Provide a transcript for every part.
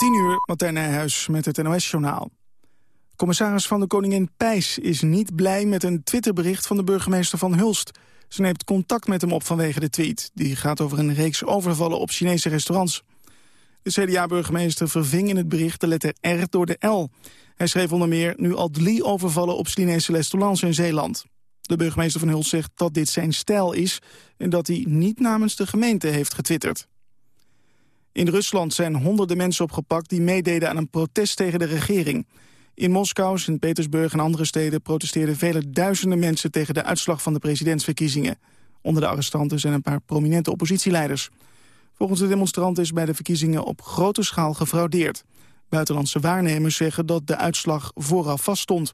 10 uur, Martijn Nijhuis met het NOS-journaal. Commissaris van de Koningin Pijs is niet blij met een Twitterbericht van de burgemeester van Hulst. Ze neemt contact met hem op vanwege de tweet. Die gaat over een reeks overvallen op Chinese restaurants. De CDA-burgemeester verving in het bericht de letter R door de L. Hij schreef onder meer nu al drie overvallen op Chinese restaurants in Zeeland. De burgemeester van Hulst zegt dat dit zijn stijl is... en dat hij niet namens de gemeente heeft getwitterd. In Rusland zijn honderden mensen opgepakt die meededen aan een protest tegen de regering. In Moskou, Sint-Petersburg en andere steden protesteerden vele duizenden mensen tegen de uitslag van de presidentsverkiezingen. Onder de arrestanten zijn een paar prominente oppositieleiders. Volgens de demonstranten is bij de verkiezingen op grote schaal gefraudeerd. Buitenlandse waarnemers zeggen dat de uitslag vooraf vaststond.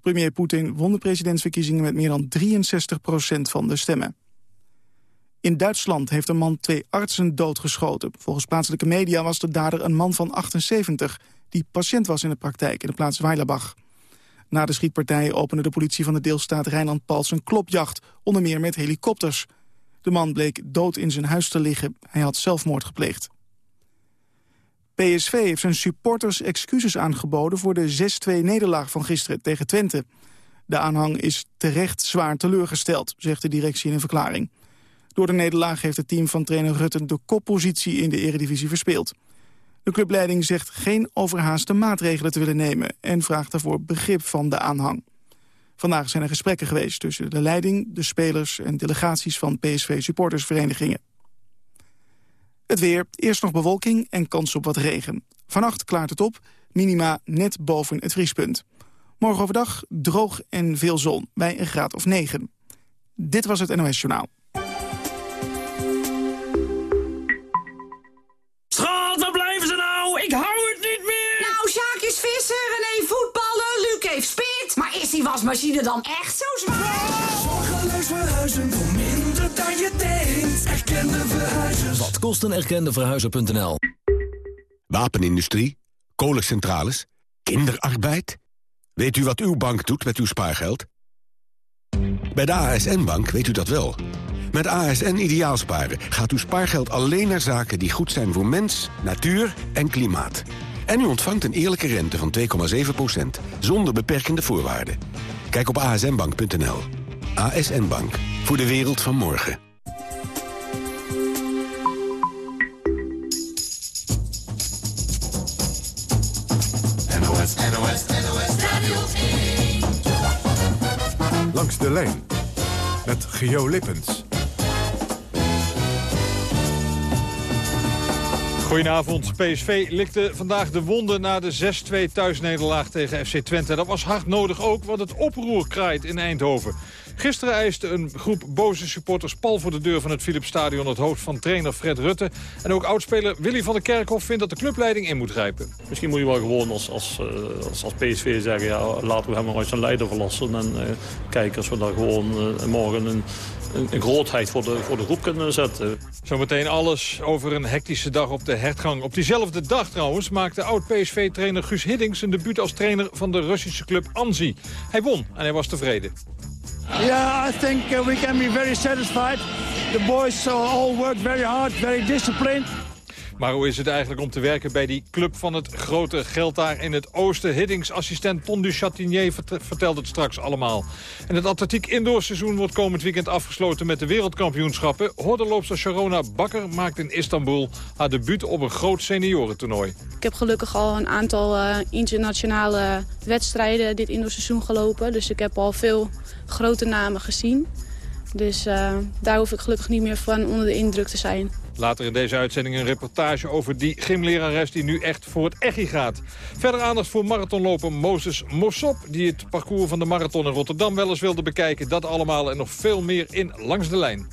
Premier Poetin won de presidentsverkiezingen met meer dan 63 procent van de stemmen. In Duitsland heeft een man twee artsen doodgeschoten. Volgens plaatselijke media was de dader een man van 78... die patiënt was in de praktijk in de plaats Weilerbach. Na de schietpartij opende de politie van de deelstaat Rijnland-Pals een klopjacht... onder meer met helikopters. De man bleek dood in zijn huis te liggen. Hij had zelfmoord gepleegd. PSV heeft zijn supporters excuses aangeboden... voor de 6-2-nederlaag van gisteren tegen Twente. De aanhang is terecht zwaar teleurgesteld, zegt de directie in een verklaring. Door de nederlaag heeft het team van trainer Rutten de koppositie in de eredivisie verspeeld. De clubleiding zegt geen overhaaste maatregelen te willen nemen... en vraagt daarvoor begrip van de aanhang. Vandaag zijn er gesprekken geweest tussen de leiding, de spelers... en delegaties van PSV-supportersverenigingen. Het weer, eerst nog bewolking en kans op wat regen. Vannacht klaart het op, minima net boven het vriespunt. Morgen overdag droog en veel zon, bij een graad of 9. Dit was het NOS Journaal. Wasmachine dan echt zo zwaar? Zorgeloos verhuizen voor minder dan je denkt. Erkende verhuizers. Wat kost een erkende verhuizer.nl? Wapenindustrie, kolencentrales, kinderarbeid. Weet u wat uw bank doet met uw spaargeld? Bij de ASN-bank weet u dat wel. Met ASN Ideaalsparen gaat uw spaargeld alleen naar zaken die goed zijn voor mens, natuur en klimaat. En u ontvangt een eerlijke rente van 2,7% zonder beperkende voorwaarden. Kijk op asnbank.nl. ASN Bank. Voor de wereld van morgen. NOS, NOS, NOS Radio 1. Langs de lijn. Met Geo Lippens. Goedenavond. PSV likte vandaag de wonden na de 6-2 thuisnederlaag tegen FC Twente. Dat was hard nodig ook, want het oproer kraait in Eindhoven. Gisteren eiste een groep boze supporters pal voor de deur van het Philipsstadion... het hoofd van trainer Fred Rutte. En ook oudspeler Willy van der Kerkhoff vindt dat de clubleiding in moet grijpen. Misschien moet je wel gewoon als, als, eh, als, PSV zeggen... Ja, laten we hem maar uit zijn leider verlassen. En uh, kijken als we daar gewoon uh, morgen een een, grootheid voor de, voor de groep kunnen zetten. Zometeen alles over een hectische dag op de hertgang. Op diezelfde dag trouwens maakte oud-PSV-trainer Guus Hiddings... zijn debuut als trainer van de Russische club Anzi. Hij won en hij was tevreden. Yeah, I think uh, we can be very satisfied. The boys uh, all worked very hard, very disciplined. Maar hoe is het eigenlijk om te werken bij die club van het grote geld daar in het oosten? Hiddings assistent Ton du Chatinier vertelt het straks allemaal. En het atletiek indoorseizoen wordt komend weekend afgesloten met de wereldkampioenschappen. Hordenloopster Sharona Bakker maakt in Istanbul haar debuut op een groot seniorentoernooi. Ik heb gelukkig al een aantal uh, internationale wedstrijden dit indoorseizoen gelopen. Dus ik heb al veel grote namen gezien. Dus uh, daar hoef ik gelukkig niet meer van onder de indruk te zijn. Later in deze uitzending een reportage over die gymlerares die nu echt voor het echi gaat. Verder aandacht voor marathonloper Moses Mossop... die het parcours van de marathon in Rotterdam wel eens wilde bekijken. Dat allemaal en nog veel meer in Langs de Lijn.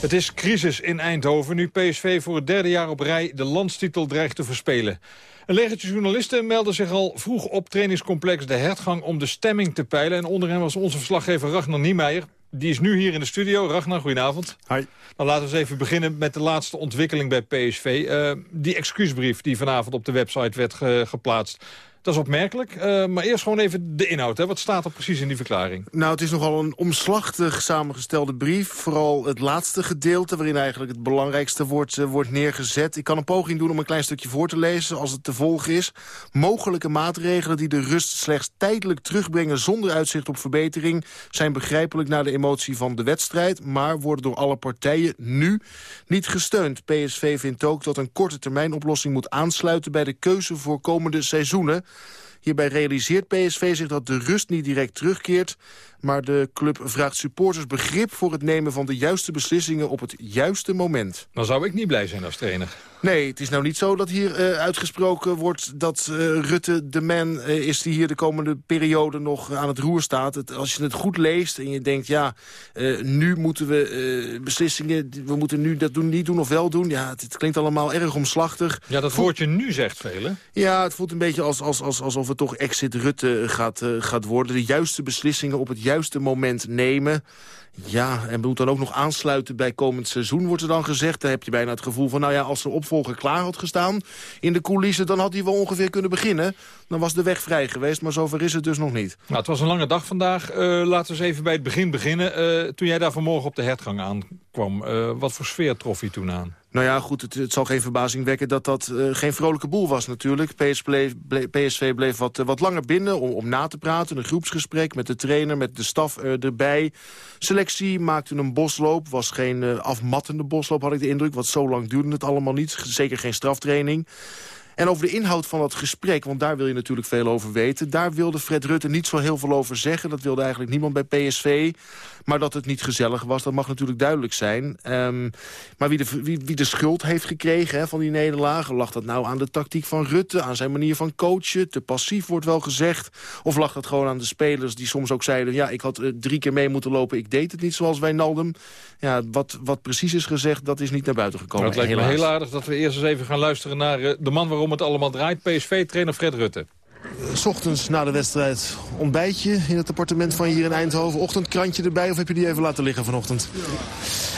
Het is crisis in Eindhoven nu PSV voor het derde jaar op rij de landstitel dreigt te verspelen. Een legertje journalisten meldde zich al vroeg op trainingscomplex De Hertgang om de stemming te peilen. En onder hen was onze verslaggever Ragnar Niemeyer. Die is nu hier in de studio. Ragnar, goedenavond. Hi. Dan laten we eens even beginnen met de laatste ontwikkeling bij PSV. Uh, die excuusbrief die vanavond op de website werd ge geplaatst. Dat is opmerkelijk. Uh, maar eerst gewoon even de inhoud. Hè. Wat staat er precies in die verklaring? Nou, het is nogal een omslachtig samengestelde brief. Vooral het laatste gedeelte, waarin eigenlijk het belangrijkste wordt, uh, wordt neergezet. Ik kan een poging doen om een klein stukje voor te lezen, als het te volgen is. Mogelijke maatregelen die de rust slechts tijdelijk terugbrengen... zonder uitzicht op verbetering, zijn begrijpelijk naar de emotie van de wedstrijd... maar worden door alle partijen nu niet gesteund. PSV vindt ook dat een korte termijn oplossing moet aansluiten... bij de keuze voor komende seizoenen. Hierbij realiseert PSV zich dat de rust niet direct terugkeert... maar de club vraagt supporters begrip voor het nemen van de juiste beslissingen op het juiste moment. Dan zou ik niet blij zijn als trainer. Nee, het is nou niet zo dat hier uh, uitgesproken wordt dat uh, Rutte de man uh, is die hier de komende periode nog aan het roer staat. Het, als je het goed leest en je denkt, ja, nu moeten we beslissingen, we moeten nu dat doen, niet doen of wel doen. Ja, het, het klinkt allemaal erg omslachtig. Ja, dat woordje nu zegt velen. Ja, het voelt een beetje als, als, als, alsof het toch exit Rutte gaat, gaat worden. De juiste beslissingen op het juiste moment nemen. Ja, en moet dan ook nog aansluiten bij komend seizoen, wordt er dan gezegd. Daar heb je bijna het gevoel van, nou ja, als de opvolger klaar had gestaan in de coulissen, dan had hij wel ongeveer kunnen beginnen. Dan was de weg vrij geweest, maar zover is het dus nog niet. Nou, het was een lange dag vandaag. Uh, laten we eens even bij het begin beginnen. Uh, toen jij daar vanmorgen op de hertgang aankwam, uh, wat voor sfeer trof je toen aan? Nou ja, goed, het, het zal geen verbazing wekken dat dat uh, geen vrolijke boel was natuurlijk. PS bleef, bleef, PSV bleef wat, uh, wat langer binnen om, om na te praten. Een groepsgesprek met de trainer, met de staf uh, erbij. Selectie maakte een bosloop. Was geen afmattende bosloop, had ik de indruk. Want zo lang duurde het allemaal niet. Zeker geen straftraining. En over de inhoud van dat gesprek, want daar wil je natuurlijk veel over weten... daar wilde Fred Rutte niet zo heel veel over zeggen. Dat wilde eigenlijk niemand bij PSV. Maar dat het niet gezellig was, dat mag natuurlijk duidelijk zijn. Um, maar wie de, wie, wie de schuld heeft gekregen hè, van die nederlagen... lag dat nou aan de tactiek van Rutte, aan zijn manier van coachen? Te passief wordt wel gezegd. Of lag dat gewoon aan de spelers die soms ook zeiden... ja, ik had uh, drie keer mee moeten lopen, ik deed het niet zoals Wijnaldum. Ja, wat, wat precies is gezegd, dat is niet naar buiten gekomen. Nou, het lijkt me heel aardig dat we eerst eens even gaan luisteren naar uh, de man waarom het allemaal draait. PSV-trainer Fred Rutte. S ochtends na de wedstrijd ontbijtje in het appartement van hier in Eindhoven. Ochtendkrantje erbij of heb je die even laten liggen vanochtend?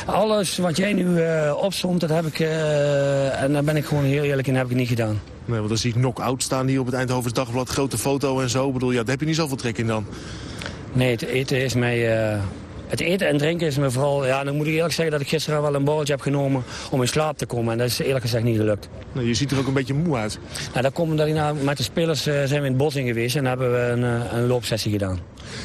Alles wat jij nu uh, opzond, dat heb ik, uh, en daar ben ik gewoon heel eerlijk in, heb ik niet gedaan. Nee, want dan zie ik knock-out staan hier op het Eindhovens Dagblad. Grote foto en zo. Ik bedoel, ja, daar heb je niet zoveel trek in dan. Nee, het eten is mij... Uh, het eten en drinken is me vooral... Ja, dan moet ik eerlijk zeggen dat ik gisteren wel een borreltje heb genomen om in slaap te komen. En dat is eerlijk gezegd niet gelukt. Nou, je ziet er ook een beetje moe uit. Nou, dat komt omdat ik nou, met de spelers uh, zijn we in het bos in geweest en hebben we een, uh, een loopsessie gedaan.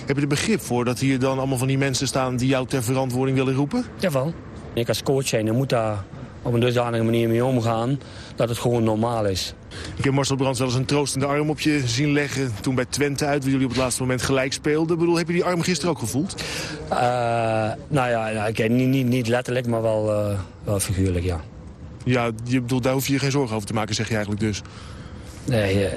Heb je er begrip voor dat hier dan allemaal van die mensen staan die jou ter verantwoording willen roepen? Jawel. Ik als coach zijn, dan moet daar op een dusdanige manier mee omgaan dat het gewoon normaal is. Ik heb Marcel Brands wel eens een troostende arm op je zien leggen... toen bij Twente uit, waar jullie op het laatste moment gelijk speelden. Ik bedoel, heb je die arm gisteren ook gevoeld? Uh, nou ja, nou, okay, niet, niet, niet letterlijk, maar wel, uh, wel figuurlijk, ja. Ja, je bedoelt, daar hoef je je geen zorgen over te maken, zeg je eigenlijk dus. Nee,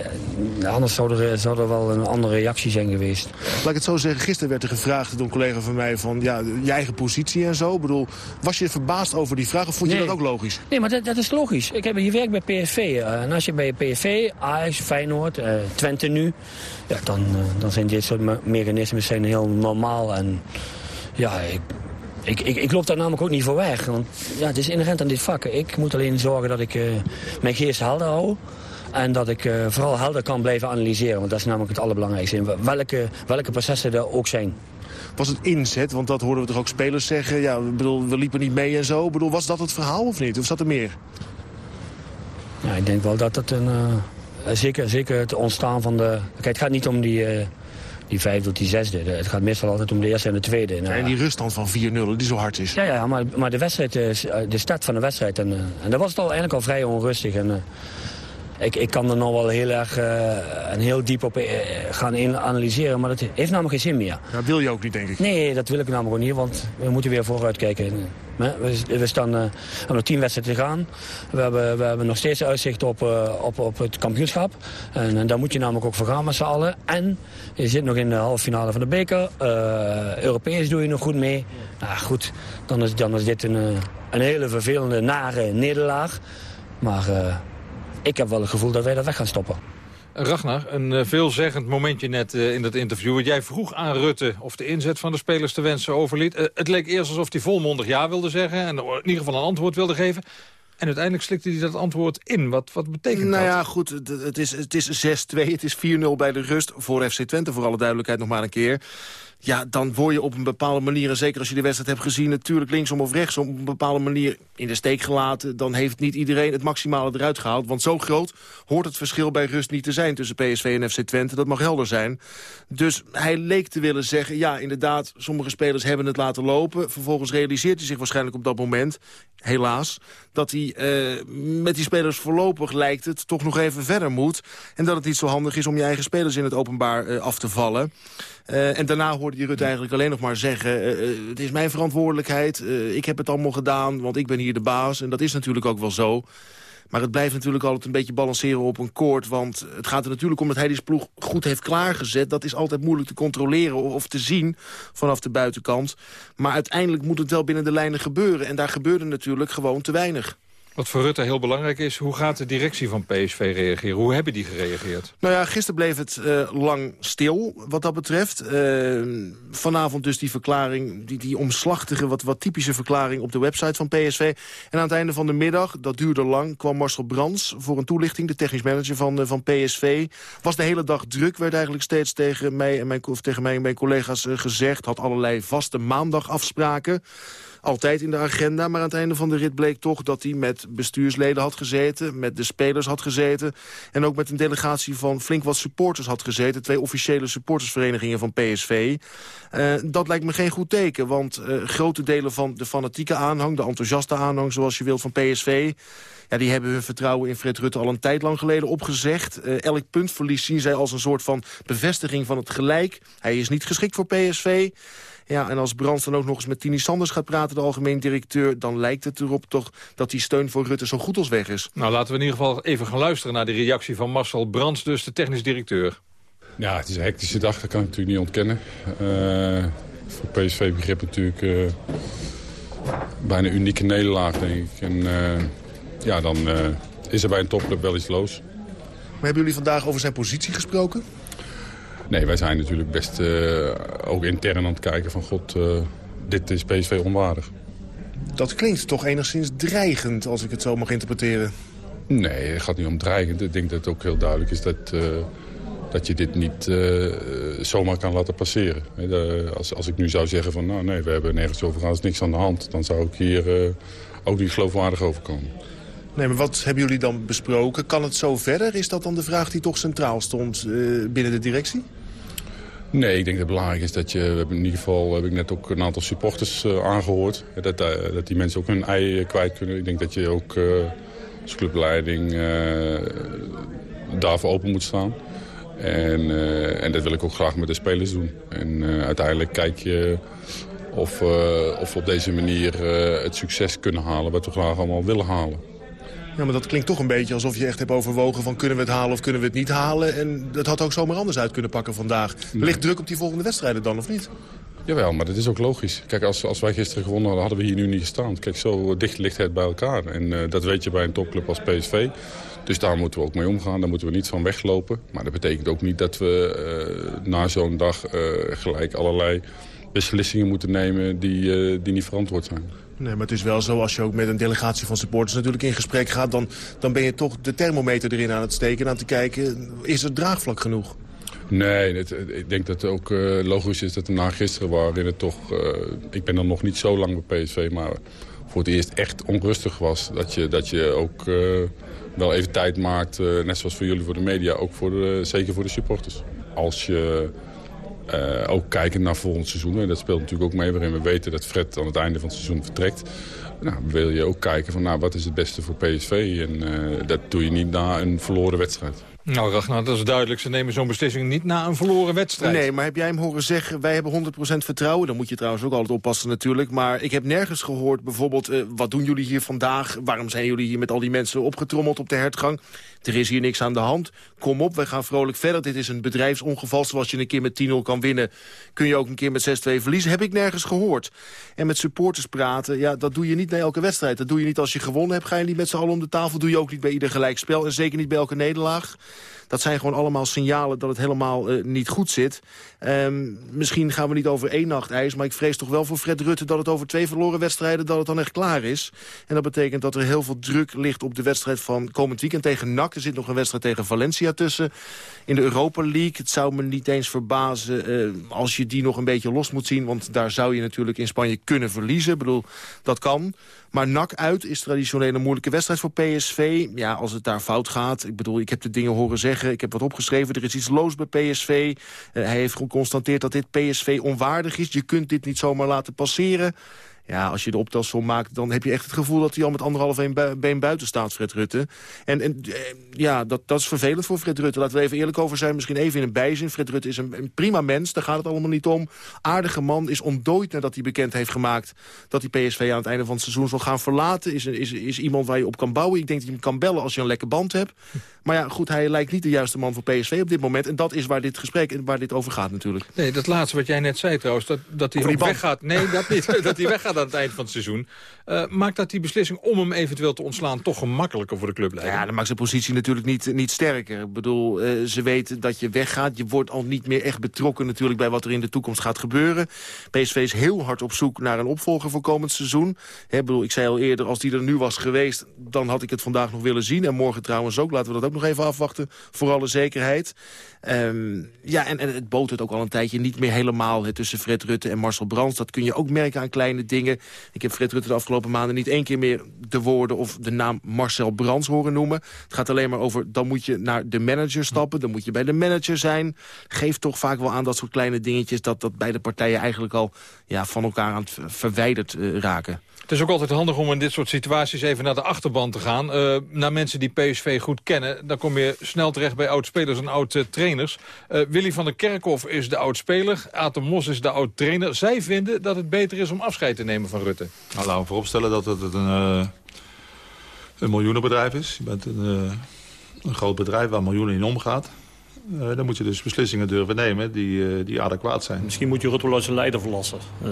anders zou er, zou er wel een andere reactie zijn geweest. Laat ik het zo zeggen, gisteren werd er gevraagd door een collega van mij... van ja, je eigen positie en zo. Ik bedoel, was je verbaasd over die vraag of vond je dat ook logisch? Nee, maar dat, dat is logisch. Ik heb hier werk bij PSV. Uh, en als je bij PSV, Ajax, Feyenoord, Twente nu... Ja, dan, dan zijn dit soort mechanismen zijn heel normaal. En ja, ik, ik, ik, ik, loop daar namelijk ook niet voor weg. Want ja, het is inherent aan dit vak. Ik moet alleen zorgen dat ik uh, mijn geest helder hou. En dat ik uh, vooral helder kan blijven analyseren. Want dat is namelijk het allerbelangrijkste. In welke, welke processen er ook zijn. Was het inzet? Want dat hoorden we toch ook spelers zeggen. Ja, bedoel, we liepen niet mee en zo. Ik bedoel, was dat het verhaal of niet? Of zat er meer? Ja, ik denk wel dat het een... Uh, zeker, zeker het ontstaan van de... Kijk, het gaat niet om die... Uh, die vijfde of die zesde. Het gaat meestal altijd om de eerste en de tweede. Nou, en die ruststand van 4-0, die zo hard is. Ja, ja maar, maar de wedstrijd, de start van de wedstrijd. En, en dat was het al eigenlijk al vrij onrustig. En, ik, ik kan er nog wel heel erg uh, en heel diep op uh, gaan analyseren, maar dat heeft namelijk geen zin meer. Dat wil je ook niet, denk ik. Nee, dat wil ik namelijk ook niet, want we moeten weer vooruit kijken. We, we staan uh, aan nog tien wedstrijden te gaan. We hebben, we hebben nog steeds uitzicht op, op, op het kampioenschap. En, en, daar moet je namelijk ook voor gaan met z'n allen. En je zit nog in de halve finale van de beker. Europees doe je nog goed mee. Nou goed, dan is, dan is dit een, een hele vervelende, nare nederlaag. Maar ik heb wel het gevoel dat wij dat weg gaan stoppen. Ragnar, een uh, veelzeggend momentje net uh, in dat interview. Jij vroeg aan Rutte of de inzet van de spelers te wensen overliet. Uh, het leek eerst alsof hij volmondig ja wilde zeggen... en in ieder geval een antwoord wilde geven. En uiteindelijk slikte hij dat antwoord in. Wat, wat betekent nou dat? ja, goed, het- het is, het is 6-2, het is 4-0 bij de rust voor FC Twente, voor alle duidelijkheid nog maar een keer. Ja, dan word je op een bepaalde manier, en zeker als je de wedstrijd hebt gezien... natuurlijk linksom of rechtsom, op een bepaalde manier in de steek gelaten. Dan heeft niet iedereen het maximale eruit gehaald. Want zo groot hoort het verschil bij rust niet te zijn tussen PSV en FC Twente. Dat mag helder zijn. Dus hij leek te willen zeggen, ja, inderdaad, sommige spelers hebben het laten lopen. Vervolgens realiseert hij zich waarschijnlijk op dat moment, helaas... dat hij eh, met die spelers voorlopig, lijkt het, toch nog even verder moet. En dat het niet zo handig is om je eigen spelers in het openbaar eh, af te vallen. Eh, en daarna hoorde je Rutte eigenlijk alleen nog maar zeggen... eh, eh, het is mijn verantwoordelijkheid, ik heb het allemaal gedaan... want ik ben hier de baas, en dat is natuurlijk ook wel zo. Maar het blijft natuurlijk altijd een beetje balanceren op een koord. Want het gaat er natuurlijk om dat hij die ploeg goed heeft klaargezet. Dat is altijd moeilijk te controleren of te zien vanaf de buitenkant. Maar uiteindelijk moet het wel binnen de lijnen gebeuren. En daar gebeurde natuurlijk gewoon te weinig. Wat voor Rutte heel belangrijk is, hoe gaat de directie van PSV reageren? Hoe hebben die gereageerd? Nou ja, gisteren bleef het eh, lang stil wat dat betreft. Eh, vanavond dus die verklaring, die, die omslachtige, wat, wat typische verklaring op de website van PSV. En aan het einde van de middag, dat duurde lang, kwam Marcel Brands voor een toelichting. De technisch manager van, eh, van PSV. Was de hele dag druk, werd eigenlijk steeds tegen mij en mijn, of tegen mij en mijn collega's gezegd. Had allerlei vaste maandagafspraken. Altijd in de agenda, maar aan het einde van de rit bleek toch dat hij met bestuursleden had gezeten, met de spelers had gezeten en ook met een delegatie van flink wat supporters had gezeten. Twee officiële supportersverenigingen van PSV. Eh, dat lijkt me geen goed teken, want eh, grote delen van de fanatieke aanhang, de enthousiaste aanhang zoals je wilt van PSV... Ja, die hebben hun vertrouwen in Fred Rutte al een tijd lang geleden opgezegd. Eh, elk puntverlies zien zij als een soort van bevestiging van het gelijk. Hij is niet geschikt voor PSV. Ja, en als Brands dan ook nog eens met Tini Sanders gaat praten, de algemeen directeur... dan lijkt het erop toch dat die steun voor Rutte zo goed als weg is. Nou, laten we in ieder geval even gaan luisteren naar de reactie van Marcel Brands, dus de technisch directeur. Ja, het is een hectische dag, dat kan ik natuurlijk niet ontkennen. Eh, voor PSV begrip natuurlijk eh, bijna een unieke nederlaag, denk ik. En eh, ja, dan eh, is er bij een topclub wel iets los. Maar hebben jullie vandaag over zijn positie gesproken? Nee, wij zijn natuurlijk best eh, ook intern aan het kijken van... god, eh, dit is PSV onwaardig. Dat klinkt toch enigszins dreigend, als ik het zo mag interpreteren. Nee, het gaat niet om dreigend. Ik denk dat het ook heel duidelijk is dat, eh, dat je dit niet zomaar kan laten passeren. Als, als ik nu zou zeggen van nou nee, we hebben nergens over gehad, er is niks aan de hand... dan zou ik hier ook niet geloofwaardig overkomen. Nee, maar wat hebben jullie dan besproken? Kan het zo verder? Is dat dan de vraag die toch centraal stond binnen de directie? Nee, ik denk dat het belangrijk is dat je... In ieder geval heb ik net ook een aantal supporters eh, aangehoord. hè, Dat, eh, dat die mensen ook hun ei eh, kwijt kunnen. Ik denk dat je ook eh, als clubleiding eh, daarvoor open moet staan. En, eh, en dat wil ik ook graag met de spelers doen. En eh, uiteindelijk kijk je of, eh, of we op deze manier eh, het succes kunnen halen... wat we graag allemaal willen halen. Ja, maar dat klinkt toch een beetje alsof je echt hebt overwogen van kunnen we het halen of kunnen we het niet halen. En dat had ook zomaar anders uit kunnen pakken vandaag. Ligt druk op die volgende wedstrijden dan, of niet? Jawel, maar dat is ook logisch. Kijk, als, als wij gisteren gewonnen hadden, hadden we hier nu niet gestaan. Kijk, zo dicht ligt het bij elkaar. En eh, dat weet je bij een topclub als PSV. Dus daar moeten we ook mee omgaan. Daar moeten we niet van weglopen. Maar dat betekent ook niet dat we eh, na zo'n dag eh, gelijk allerlei beslissingen moeten nemen die, die niet verantwoord zijn. Nee, maar het is wel zo, als je ook met een delegatie van supporters natuurlijk in gesprek gaat... dan, dan ben je toch de thermometer erin aan het steken en aan te kijken... is er draagvlak genoeg? Nee, het, het- ik denk dat het ook eh, logisch is dat we na gisteren waarin het toch... eh, ik ben dan nog niet zo lang bij PSV, maar voor het eerst echt onrustig was. Dat je, dat je ook eh, wel even tijd maakt, net zoals voor jullie voor de media, ook voor zeker voor de supporters. Als je eh, ook kijkt naar volgend seizoen, en dat speelt natuurlijk ook mee... waarin we weten dat Fred aan het einde van het seizoen vertrekt... Nou, wil je ook kijken van nou, wat is het beste voor PSV. En eh, dat doe je niet na een verloren wedstrijd. Nou, Ragnar, dat is duidelijk. Ze nemen zo'n beslissing niet na een verloren wedstrijd. Nee, maar heb jij hem horen zeggen, wij hebben 100% vertrouwen? Dan moet je trouwens ook altijd oppassen natuurlijk. Maar ik heb nergens gehoord bijvoorbeeld, eh, wat doen jullie hier vandaag? Waarom zijn jullie hier met al die mensen opgetrommeld op de hertgang? Er is hier niks aan de hand. Kom op, wij gaan vrolijk verder. Dit is een bedrijfsongeval. Zoals je een keer met 10-0 kan winnen, kun je ook een keer met 6-2 verliezen. Heb ik nergens gehoord. En met supporters praten, ja, dat doe je niet naar elke wedstrijd. Dat doe je niet als je gewonnen hebt, ga je niet met z'n allen om de tafel. doe je ook niet bij ieder gelijkspel en zeker niet bij elke nederlaag. Dat zijn gewoon allemaal signalen dat het helemaal uh, niet goed zit. Um, misschien gaan we niet over één nacht ijs... maar ik vrees toch wel voor Fred Rutte dat het over twee verloren wedstrijden... dat het dan echt klaar is. En dat betekent dat er heel veel druk ligt op de wedstrijd van komend weekend tegen NAC. Er zit nog een wedstrijd tegen Valencia tussen. In de Europa League. Het zou me niet eens verbazen uh, als je die nog een beetje los moet zien. Want daar zou je natuurlijk in Spanje kunnen verliezen. Ik bedoel, dat kan. Maar NAC uit is traditioneel een moeilijke wedstrijd voor PSV. Ja, als het daar fout gaat. Ik bedoel, ik heb de dingen horen zeggen. Ik heb wat opgeschreven. Er is iets los bij PSV. Uh, hij heeft geconstateerd dat dit PSV onwaardig is. Je kunt dit niet zomaar laten passeren. Ja, als je de optelsom maakt, dan heb je echt het gevoel... dat hij al met anderhalf been buiten staat, Fred Rutte. En, en eh, ja, dat, dat is vervelend voor Fred Rutte. Laten we even eerlijk over zijn. Misschien even in een bijzin. Fred Rutte is een, een prima mens, daar gaat het allemaal niet om. Aardige man, is ontdooid nadat hij bekend heeft gemaakt... dat hij PSV aan het einde van het seizoen zal gaan verlaten. Is, is, is iemand waar je op kan bouwen. Ik denk dat je hem kan bellen als je een lekker band hebt. Maar ja, goed, hij lijkt niet de juiste man voor PSV op dit moment. En dat is waar dit gesprek en waar dit over gaat natuurlijk. Nee, dat laatste wat jij net zei trouwens, dat, dat hij weggaat. Nee, dat niet. dat hij weggaat aan het eind van het seizoen. Uh, maakt dat die beslissing om hem eventueel te ontslaan toch gemakkelijker voor de club lijkt? Ja, dat maakt zijn positie natuurlijk niet, niet sterker. Ik bedoel, uh, ze weten dat je weggaat. Je wordt al niet meer echt betrokken natuurlijk bij wat er in de toekomst gaat gebeuren. PSV is heel hard op zoek naar een opvolger voor komend seizoen. He, bedoel, ik zei al eerder, als die er nu was geweest... dan had ik het vandaag nog willen zien. En morgen trouwens ook. Laten we dat ook nog even afwachten, voor alle zekerheid. Um, ja, en, het boot het ook al een tijdje niet meer helemaal he, tussen Fred Rutte en Marcel Brands. Dat kun je ook merken aan kleine dingen. Ik heb Fred Rutte de afgelopen maanden niet één keer meer de woorden of de naam Marcel Brands horen noemen. Het gaat alleen maar over, dan moet je naar de manager stappen, dan moet je bij de manager zijn. Geeft toch vaak wel aan dat soort kleine dingetjes dat, dat beide partijen eigenlijk al ja, van elkaar aan het verwijderd uh, raken. Het is ook altijd handig om in dit soort situaties even naar de achterban te gaan. Uh, naar mensen die PSV goed kennen. Dan kom je snel terecht bij oud-spelers en oud-trainers. Uh, Willy van der Kerkhoff is de oud-speler. Aten Mos is de oud-trainer. Zij vinden dat het beter is om afscheid te nemen van Rutte. Nou, laten we vooropstellen dat het een, uh, een miljoenenbedrijf is. Je bent een, een groot bedrijf waar miljoenen in omgaat. Uh, dan moet je dus beslissingen durven nemen die, uh, die adequaat zijn. Misschien moet je Rutte als een leider verlassen. Uh,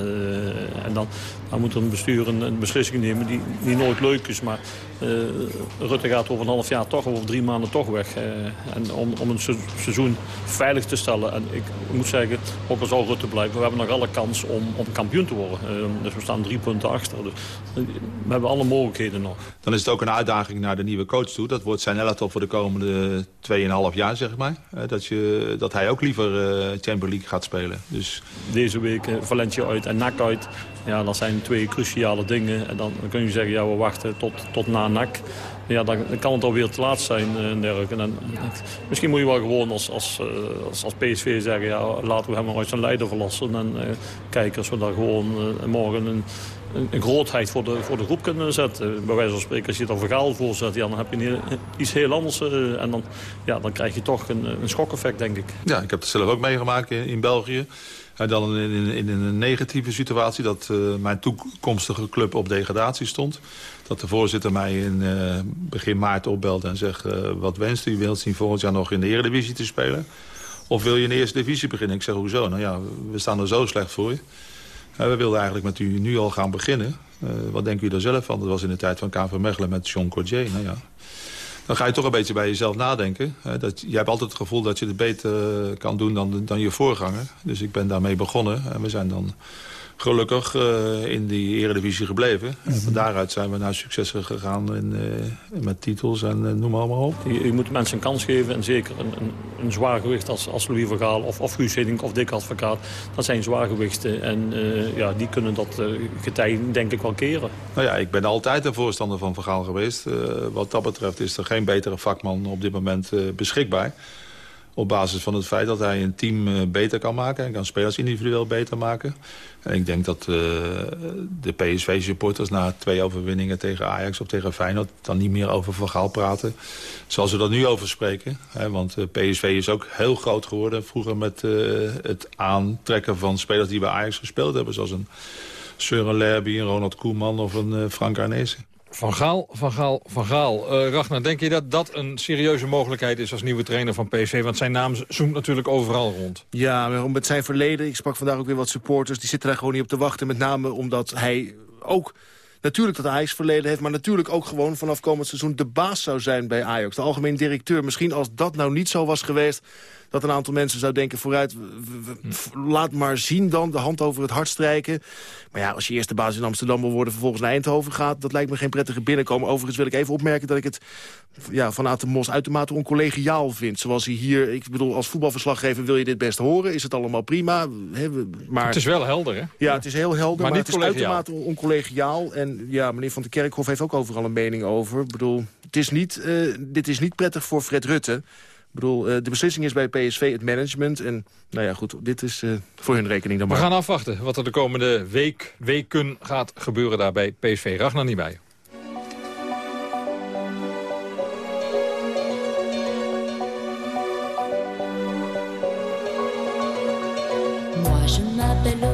en dan, dan moet een bestuur een, een, beslissing nemen die, die nooit leuk is. Maar Rutte gaat over een half jaar toch, over drie maanden toch weg. en om, om een seizoen veilig te stellen. En ik moet zeggen, ook al zal Rutte blijven, we hebben nog alle kans om, om kampioen te worden. dus we staan drie punten achter. Dus we hebben alle mogelijkheden nog. Dan is het ook een uitdaging naar de nieuwe coach toe. Dat wordt zijn elftal voor de komende 2,5 jaar, zeg maar dat, je, dat hij ook liever uh, Champions League gaat spelen. Dus... Deze week uh, Valencia uit en NAC uit. Ja, dat zijn twee cruciale dingen. En dan, kun je zeggen, ja, we wachten tot, tot na NAC. Ja, dan, kan het alweer te laat zijn en dergelijke. Misschien moet je wel gewoon als, als, als, als PSV zeggen... Ja, laten we hem uit zijn leider verlassen. En kijken als we daar gewoon morgen een een, grootheid voor de, voor de groep kunnen zetten. Bij wijze van spreken, als je het over Gaal voorzet, ja, dan heb je iets heel anders. Uh, en dan, ja, dan krijg je toch een, een schokeffect, denk ik. Ja, ik heb het zelf ook meegemaakt in, in België. En dan in, in, in, een negatieve situatie dat uh, mijn toekomstige club op degradatie stond. Dat de voorzitter mij in uh, begin maart opbelde en zegt... wat wenst u? Wilt u volgend jaar nog in de eredivisie te spelen? Of wil je in de eerste divisie beginnen? Ik zeg, hoezo? Nou ja, we staan er zo slecht voor je. Uh, we wilden eigenlijk met u nu al gaan beginnen. Uh, wat denkt u er zelf van? Dat was in de tijd van KV Mechelen met John Cordier. Nou ja, dan ga je toch een beetje bij jezelf nadenken. Dat, jij hebt altijd het gevoel dat je het beter kan doen dan, dan je voorganger. Dus ik ben daarmee begonnen. En we zijn dan gelukkig uh, in die eredivisie gebleven. En van daaruit zijn we naar successen gegaan in, uh, met titels en uh, noem maar allemaal op. Je, je, moet mensen een kans geven en zeker een, een, een zwaar gewicht als, als Louis Vergaal of, of Guus Hiddink of Dick Advocaat. Dat zijn zwaargewichten en ja, die kunnen dat getij denk ik wel keren. Nou ja, ik ben altijd een voorstander van Vergaal geweest. wat dat betreft is er geen betere vakman op dit moment beschikbaar. Op basis van het feit dat hij een team uh, beter kan maken. En kan spelers individueel beter maken. En ik denk dat uh, de PSV-supporters na twee overwinningen tegen Ajax of tegen Feyenoord... dan niet meer over Van praten zoals we dat nu over spreken. Hè, want uh, PSV is ook heel groot geworden vroeger met het aantrekken van spelers die bij Ajax gespeeld hebben. Zoals een Søren Lerby, een Ronald Koeman of een Frank Arnezen. Van Gaal, Van Gaal, Van Gaal. Uh, Ragnar, denk je dat dat een serieuze mogelijkheid is als nieuwe trainer van PSV? Want zijn naam zoomt natuurlijk overal rond. Ja, met zijn verleden. Ik sprak vandaag ook weer wat supporters. Die zitten daar gewoon niet op te wachten. Met name omdat hij ook natuurlijk dat Ajax verleden heeft... maar natuurlijk ook gewoon vanaf komend seizoen de baas zou zijn bij Ajax. De algemeen directeur. Misschien als dat nou niet zo was geweest dat een aantal mensen zou denken vooruit... laat maar zien dan, de hand over het hart strijken. Maar ja, als je eerst de baas in Amsterdam wil worden... vervolgens naar Eindhoven gaat, dat lijkt me geen prettige binnenkomen. Overigens wil ik even opmerken dat ik het ja, van Aten Mos uitermate oncollegiaal vind. Zoals hij hier, ik bedoel, als voetbalverslaggever wil je dit best horen. Is het allemaal prima? maar, het is wel helder, hè? Ja, het is heel helder, maar, maar het is uitermate oncollegiaal. En ja, meneer Van der Kerkhof heeft ook overal een mening over. Ik bedoel, het is niet, uh, dit is niet prettig voor Fred Rutte. Ik bedoel, uh, de beslissing is bij PSV het management. En nou ja, goed, dit is uh, voor hun rekening dan maar. We gaan afwachten wat er de komende week, weken gaat gebeuren daar bij PSV. Ragnar niet bij. Moi je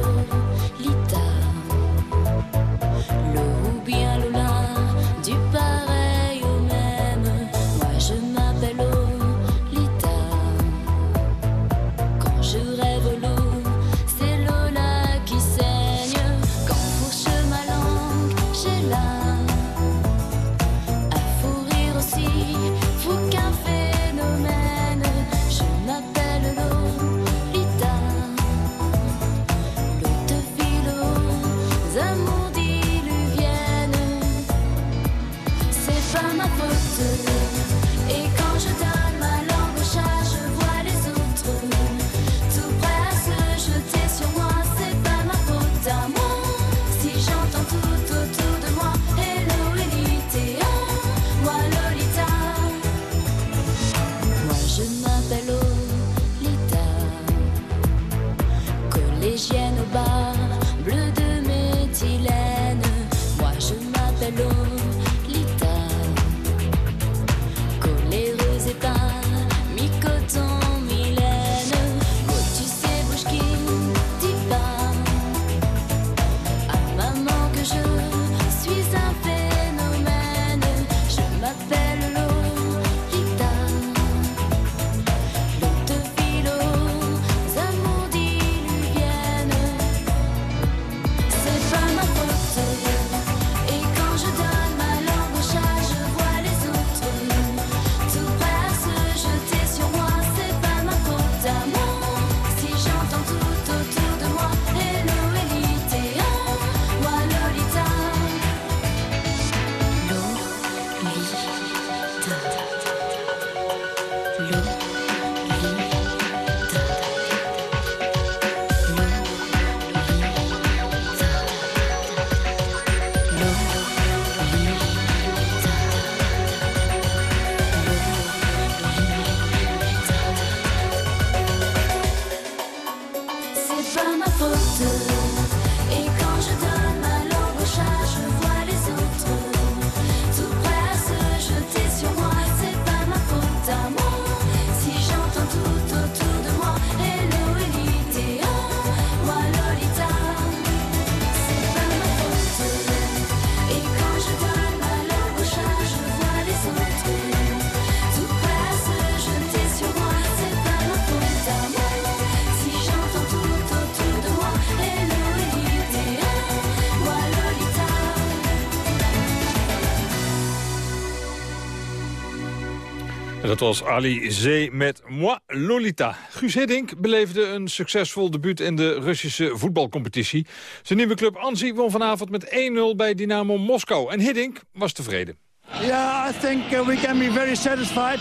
dat was Ali Zee met Moi Lolita. Guus Hiddink beleefde een succesvol debuut in de Russische voetbalcompetitie. Zijn nieuwe club Anzi won vanavond met 1-0 bij Dynamo Moskou. En Hiddink was tevreden. Yeah, I think uh, we can be very satisfied.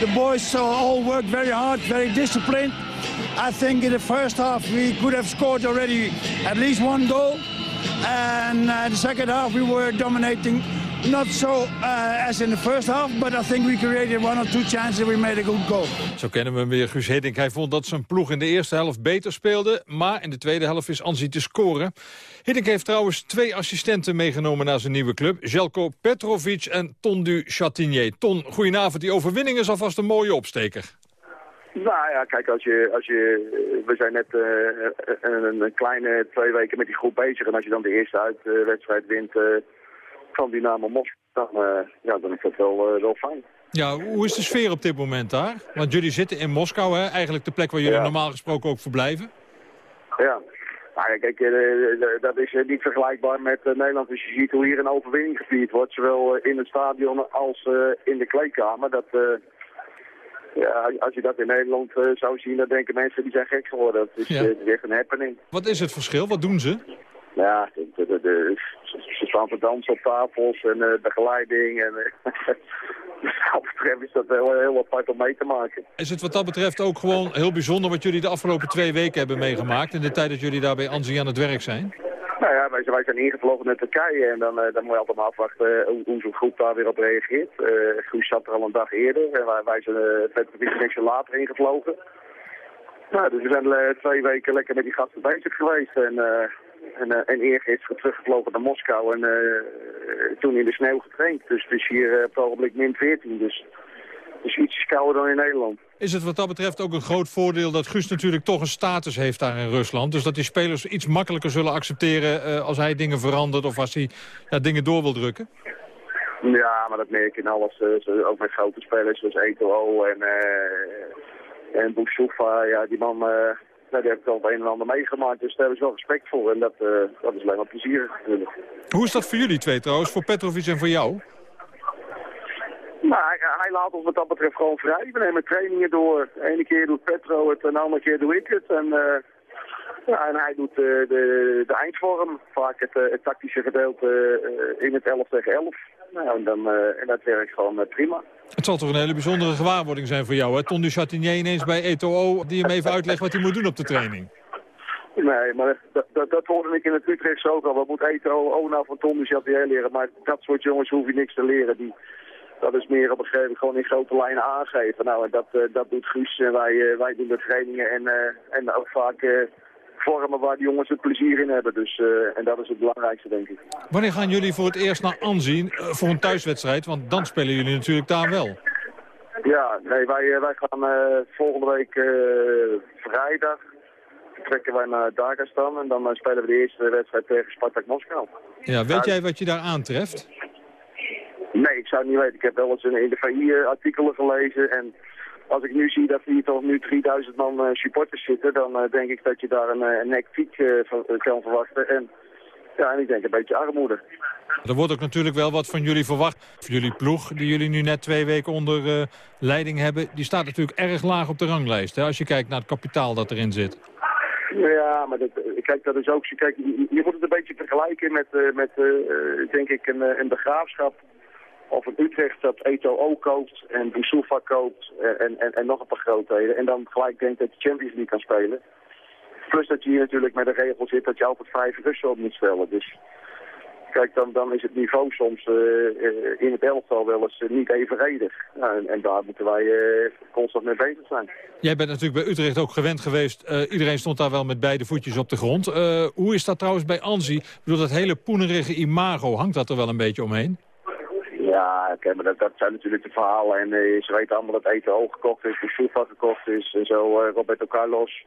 The boys uh, all worked very hard, very disciplined. I think in the first half we could have scored already at least one goal. And uh, the second half we were dominating, not so uh, as in the first half, but I think we created one or two chances and we made a good goal. Zo kennen we hem weer, Guus Hiddink. Hij vond dat zijn ploeg in de eerste helft beter speelde. Maar in de tweede helft is Anzi te scoren. Hiddink heeft trouwens twee assistenten meegenomen naar zijn nieuwe club. Jelko Petrovic en Tondu Chatinier. Ton, goedenavond. Die overwinning is alvast een mooie opsteker. Nou ja, kijk, als je, als je, we zijn net eh, een, een kleine twee weken met die groep bezig. En als je dan de eerste uitwedstrijd wint eh, van Dynamo Moskou, dan, eh, ja, dan is dat wel, eh, wel fijn. Ja, hoe is de sfeer op dit moment daar? Want jullie zitten in Moskou, hè? eigenlijk de plek waar jullie Ja. normaal gesproken ook verblijven. Ja, Nou, kijk, eh, dat is niet vergelijkbaar met Nederland. Als je ziet hoe hier een overwinning gevierd wordt, zowel in het stadion als in de kleedkamer. Dat, ja, als je dat in Nederland zou zien, dan denken mensen die zijn gek geworden. Het is, Ja. het is echt een happening. Wat is het verschil? Wat doen ze? Ja, ze staan te dansen op tafels en eh, begeleiding. En, eh, wat dat betreft is dat heel, heel apart om mee te maken. Is het wat dat betreft ook gewoon heel bijzonder wat jullie de afgelopen twee weken hebben meegemaakt... in de tijd dat jullie daar bij Anzi aan het werk zijn? Nou ja, wij, zijn- wij zijn ingevlogen naar Turkije en dan, eh, dan moet je altijd maar afwachten hoe, hoe zo'n groep daar weer op reageert. Eh Guus zat er al een dag eerder en wij, wij zijn uh, Petrovic niks later ingevlogen. Nou, dus we zijn twee weken lekker met die gasten bezig geweest en, en, eh, en eergisteren teruggevlogen naar Moskou en eh, toen in de sneeuw getraind. Dus het is hier eh, op het ogenblik min 14, dus het is ietsjes kouder dan in Nederland. Is het wat dat betreft ook een groot voordeel dat Guus natuurlijk toch een status heeft daar in Rusland? Dus dat die spelers iets makkelijker zullen accepteren eh, als hij dingen verandert of als hij ja, dingen door wil drukken? Ja, maar dat merk je in alles. eh, ook met grote spelers zoals Eto'o en, eh en Boussoufa. Ja, die man eh, nou, die heeft al het een en ander meegemaakt. Dus daar hebben ze wel respect voor. En dat, eh, dat is alleen maar plezier. Hoe is dat voor jullie twee trouwens, voor Petrovic en voor jou? Maar hij, hij laat ons wat dat betreft gewoon vrij. We nemen trainingen door. De ene keer doet Petro het en de andere keer doe ik het. En, eh, ja, en hij doet eh, de, de eindvorm. Vaak het, het tactische gedeelte in het 11 tegen 11. Nou, en, dan, eh, en dat werkt gewoon eh, prima. Het zal toch een hele bijzondere gewaarwording zijn voor jou, hè? Ton du Chatinier ineens bij Eto'o, die hem even uitlegt wat hij moet doen op de training. Nee, maar dat, dat, dat hoorde ik in het Utrecht ook al. Wat moet eten? Oh, nou van Tom de Chatier leren. Maar dat soort jongens hoef je niks te leren. Die, dat is meer op een gegeven moment gewoon in grote lijnen aangeven. Nou, en dat, eh, dat doet Guus. En wij, wij doen de trainingen en, en ook vaak vormen waar de jongens het plezier in hebben. Dus, eh, en dat is het belangrijkste, denk ik. Wanneer gaan jullie voor het eerst naar Anzien eh, voor een thuiswedstrijd? Want dan spelen jullie natuurlijk daar wel. Ja, nee, wij, eh, wij gaan volgende week vrijdag vertrekken wij naar Dagestan. En dan spelen we de eerste wedstrijd tegen Spartak Moskou. Ja, weet jij wat je daar aantreft? Nee, ik zou het niet weten. Ik heb wel eens in de VI-artikelen gelezen. En als ik nu zie dat hier toch nu 3000 man eh, supporters zitten... dan eh, denk ik dat je daar een, eh, een nekfiek van- kan verwachten. En, ja, en ik denk een beetje armoede. Er wordt ook natuurlijk wel wat van jullie verwacht. Jullie ploeg, die jullie nu net twee weken onder leiding hebben... die staat natuurlijk erg laag op de ranglijst. Hè, als je kijkt naar het kapitaal dat erin zit. Ja, maar dat, kijk, dat is ook. Kijk, je, je moet het een beetje vergelijken met, met denk ik, een, een begraafschap. Of een Utrecht dat Eto'o koopt en Boussoufa koopt eh, en, en, en nog een paar grootheden. En dan gelijk denkt dat je Champions League kan spelen. Plus dat je hier natuurlijk met de regel zit dat je altijd vijf Russen op moet stellen. Dus kijk, dan, dan is het niveau soms eh, eh, in het elftal wel eens niet evenredig. Nou, en, en daar moeten wij constant mee bezig zijn. Jij bent natuurlijk bij Utrecht ook gewend geweest. Iedereen stond daar wel met beide voetjes op de grond. Hoe is dat trouwens bij Anzi? Ik dat hele poenerige imago, hangt dat er wel een beetje omheen? Ja, oké, maar dat, dat zijn natuurlijk de verhalen. En eh, ze weten allemaal dat Eten Hoog gekocht is, Boussoufa gekocht is en zo, eh, Roberto Carlos.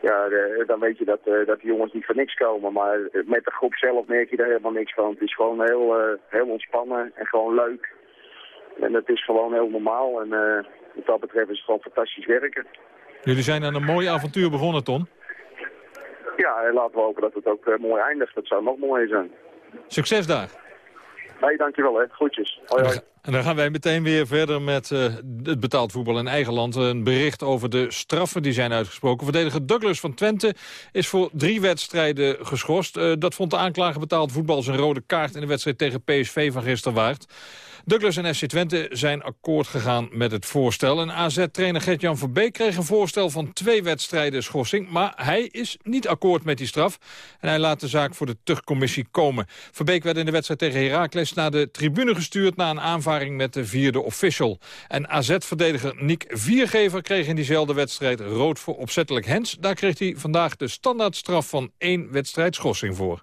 Ja, eh, dan weet je dat, dat die jongens niet voor niks komen. Maar met de groep zelf merk je daar helemaal niks van. Het is gewoon heel, heel ontspannen en gewoon leuk. En het is gewoon heel normaal. En wat dat betreft is het gewoon fantastisch werken. Jullie zijn aan een mooi avontuur begonnen, Ton. Ja, en laten we hopen dat het ook mooi eindigt. Dat zou nog mooier zijn. Succes daar. Nee, dankjewel hè. Groetjes. Hoi, hoi. En dan gaan wij meteen weer verder met eh, het betaald voetbal in eigen land. Een bericht over de straffen die zijn uitgesproken. Verdediger Douglas van Twente is voor drie wedstrijden geschorst. Eh, dat vond de aanklager betaald voetbal zijn rode kaart... in de wedstrijd tegen PSV van gisteren waard. Douglas en FC Twente zijn akkoord gegaan met het voorstel. En AZ-trainer Gert-Jan Verbeek kreeg een voorstel van twee wedstrijden schorsing. Maar hij is niet akkoord met die straf. En hij laat de zaak voor de tuchtcommissie komen. Verbeek werd in de wedstrijd tegen Heracles naar de tribune gestuurd... na een aanvaring met de vierde official. En AZ-verdediger Nick Viergever kreeg in diezelfde wedstrijd rood voor opzettelijk hens. Daar kreeg hij vandaag de standaardstraf van één wedstrijd schorsing voor.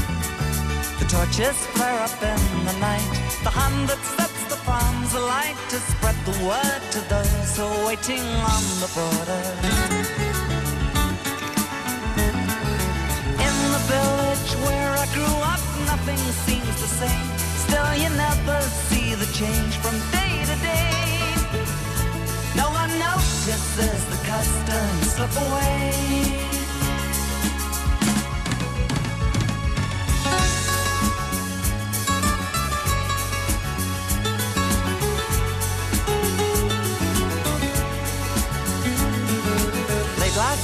Torches flare up in the night. The hand that sets the farms alight to spread the word to those who are waiting on the border. In the village where I grew up, nothing seems the same. Still, you never see the change from day to day. No one notices the customs slip away.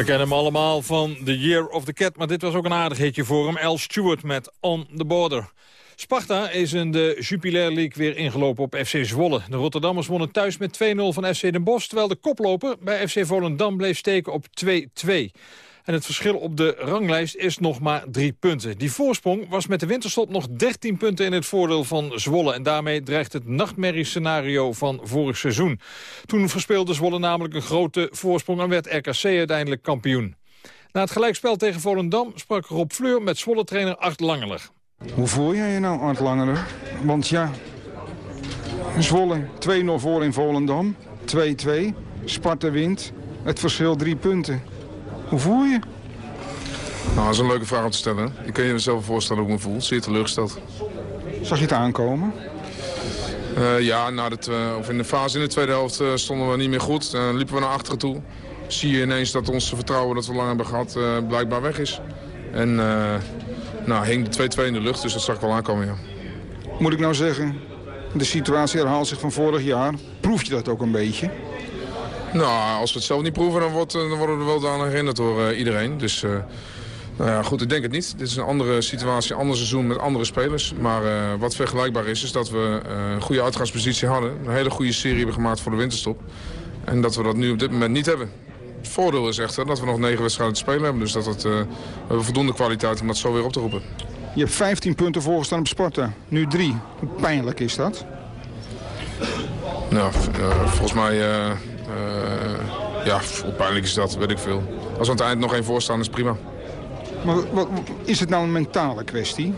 We kennen hem allemaal van The Year of the Cat, maar dit was ook een aardig hitje voor hem. Al Stewart met On the Border. Sparta is in de Jupiler League weer ingelopen op FC Zwolle. De Rotterdammers wonnen thuis met 2-0 van FC Den Bosch... terwijl de koploper bij FC Volendam bleef steken op 2-2. En het verschil op de ranglijst is nog maar drie punten. Die voorsprong was met de winterstop nog 13 punten in het voordeel van Zwolle. En daarmee dreigt het nachtmerriescenario van vorig seizoen. Toen verspeelde Zwolle namelijk een grote voorsprong en werd RKC uiteindelijk kampioen. Na het gelijkspel tegen Volendam sprak Rob Fleur met Zwolle-trainer Art Langeler. Hoe voel jij je nou, Art Langeren? Want ja, Zwolle 2-0 voor in Volendam. 2-2. Sparta wint. Het verschil drie punten. Hoe voel je? Nou, dat is een leuke vraag om te stellen. Ik kan je mezelf voorstellen hoe ik me voel. Zeer teleurgesteld. Zag je het aankomen? Eh, ja, na de, of in de fase in de tweede helft eh, stonden we niet meer goed. Eh, liepen we naar achteren toe. Zie je ineens dat ons vertrouwen dat we lang hebben gehad eh, blijkbaar weg is. En nou, hing de 2-2 in de lucht, dus dat zag ik wel aankomen, ja. Moet ik nou zeggen, de situatie herhaalt zich van vorig jaar. Proef je dat ook een beetje? Nou, als we het zelf niet proeven, dan, wordt, eh, dan worden we er wel aan herinnerd door iedereen. Dus eh, nou ja, goed, ik denk het niet. Dit is een andere situatie, een ander seizoen met andere spelers. Maar eh, wat vergelijkbaar is, is dat we een goede uitgangspositie hadden. Een hele goede serie hebben gemaakt voor de winterstop. En dat we dat nu op dit moment niet hebben. Het voordeel is echter dat we nog negen wedstrijden te spelen hebben. Dus dat het, we hebben voldoende kwaliteit om dat zo weer op te roepen. Je hebt 15 punten voorgestaan op Sparta. Nu 3. Hoe pijnlijk is dat? Nou, volgens mij, ja, hoe pijnlijk is dat, weet ik veel. Als we aan het eind nog één voorstaan, is prima. Maar wat, is het nou een mentale kwestie?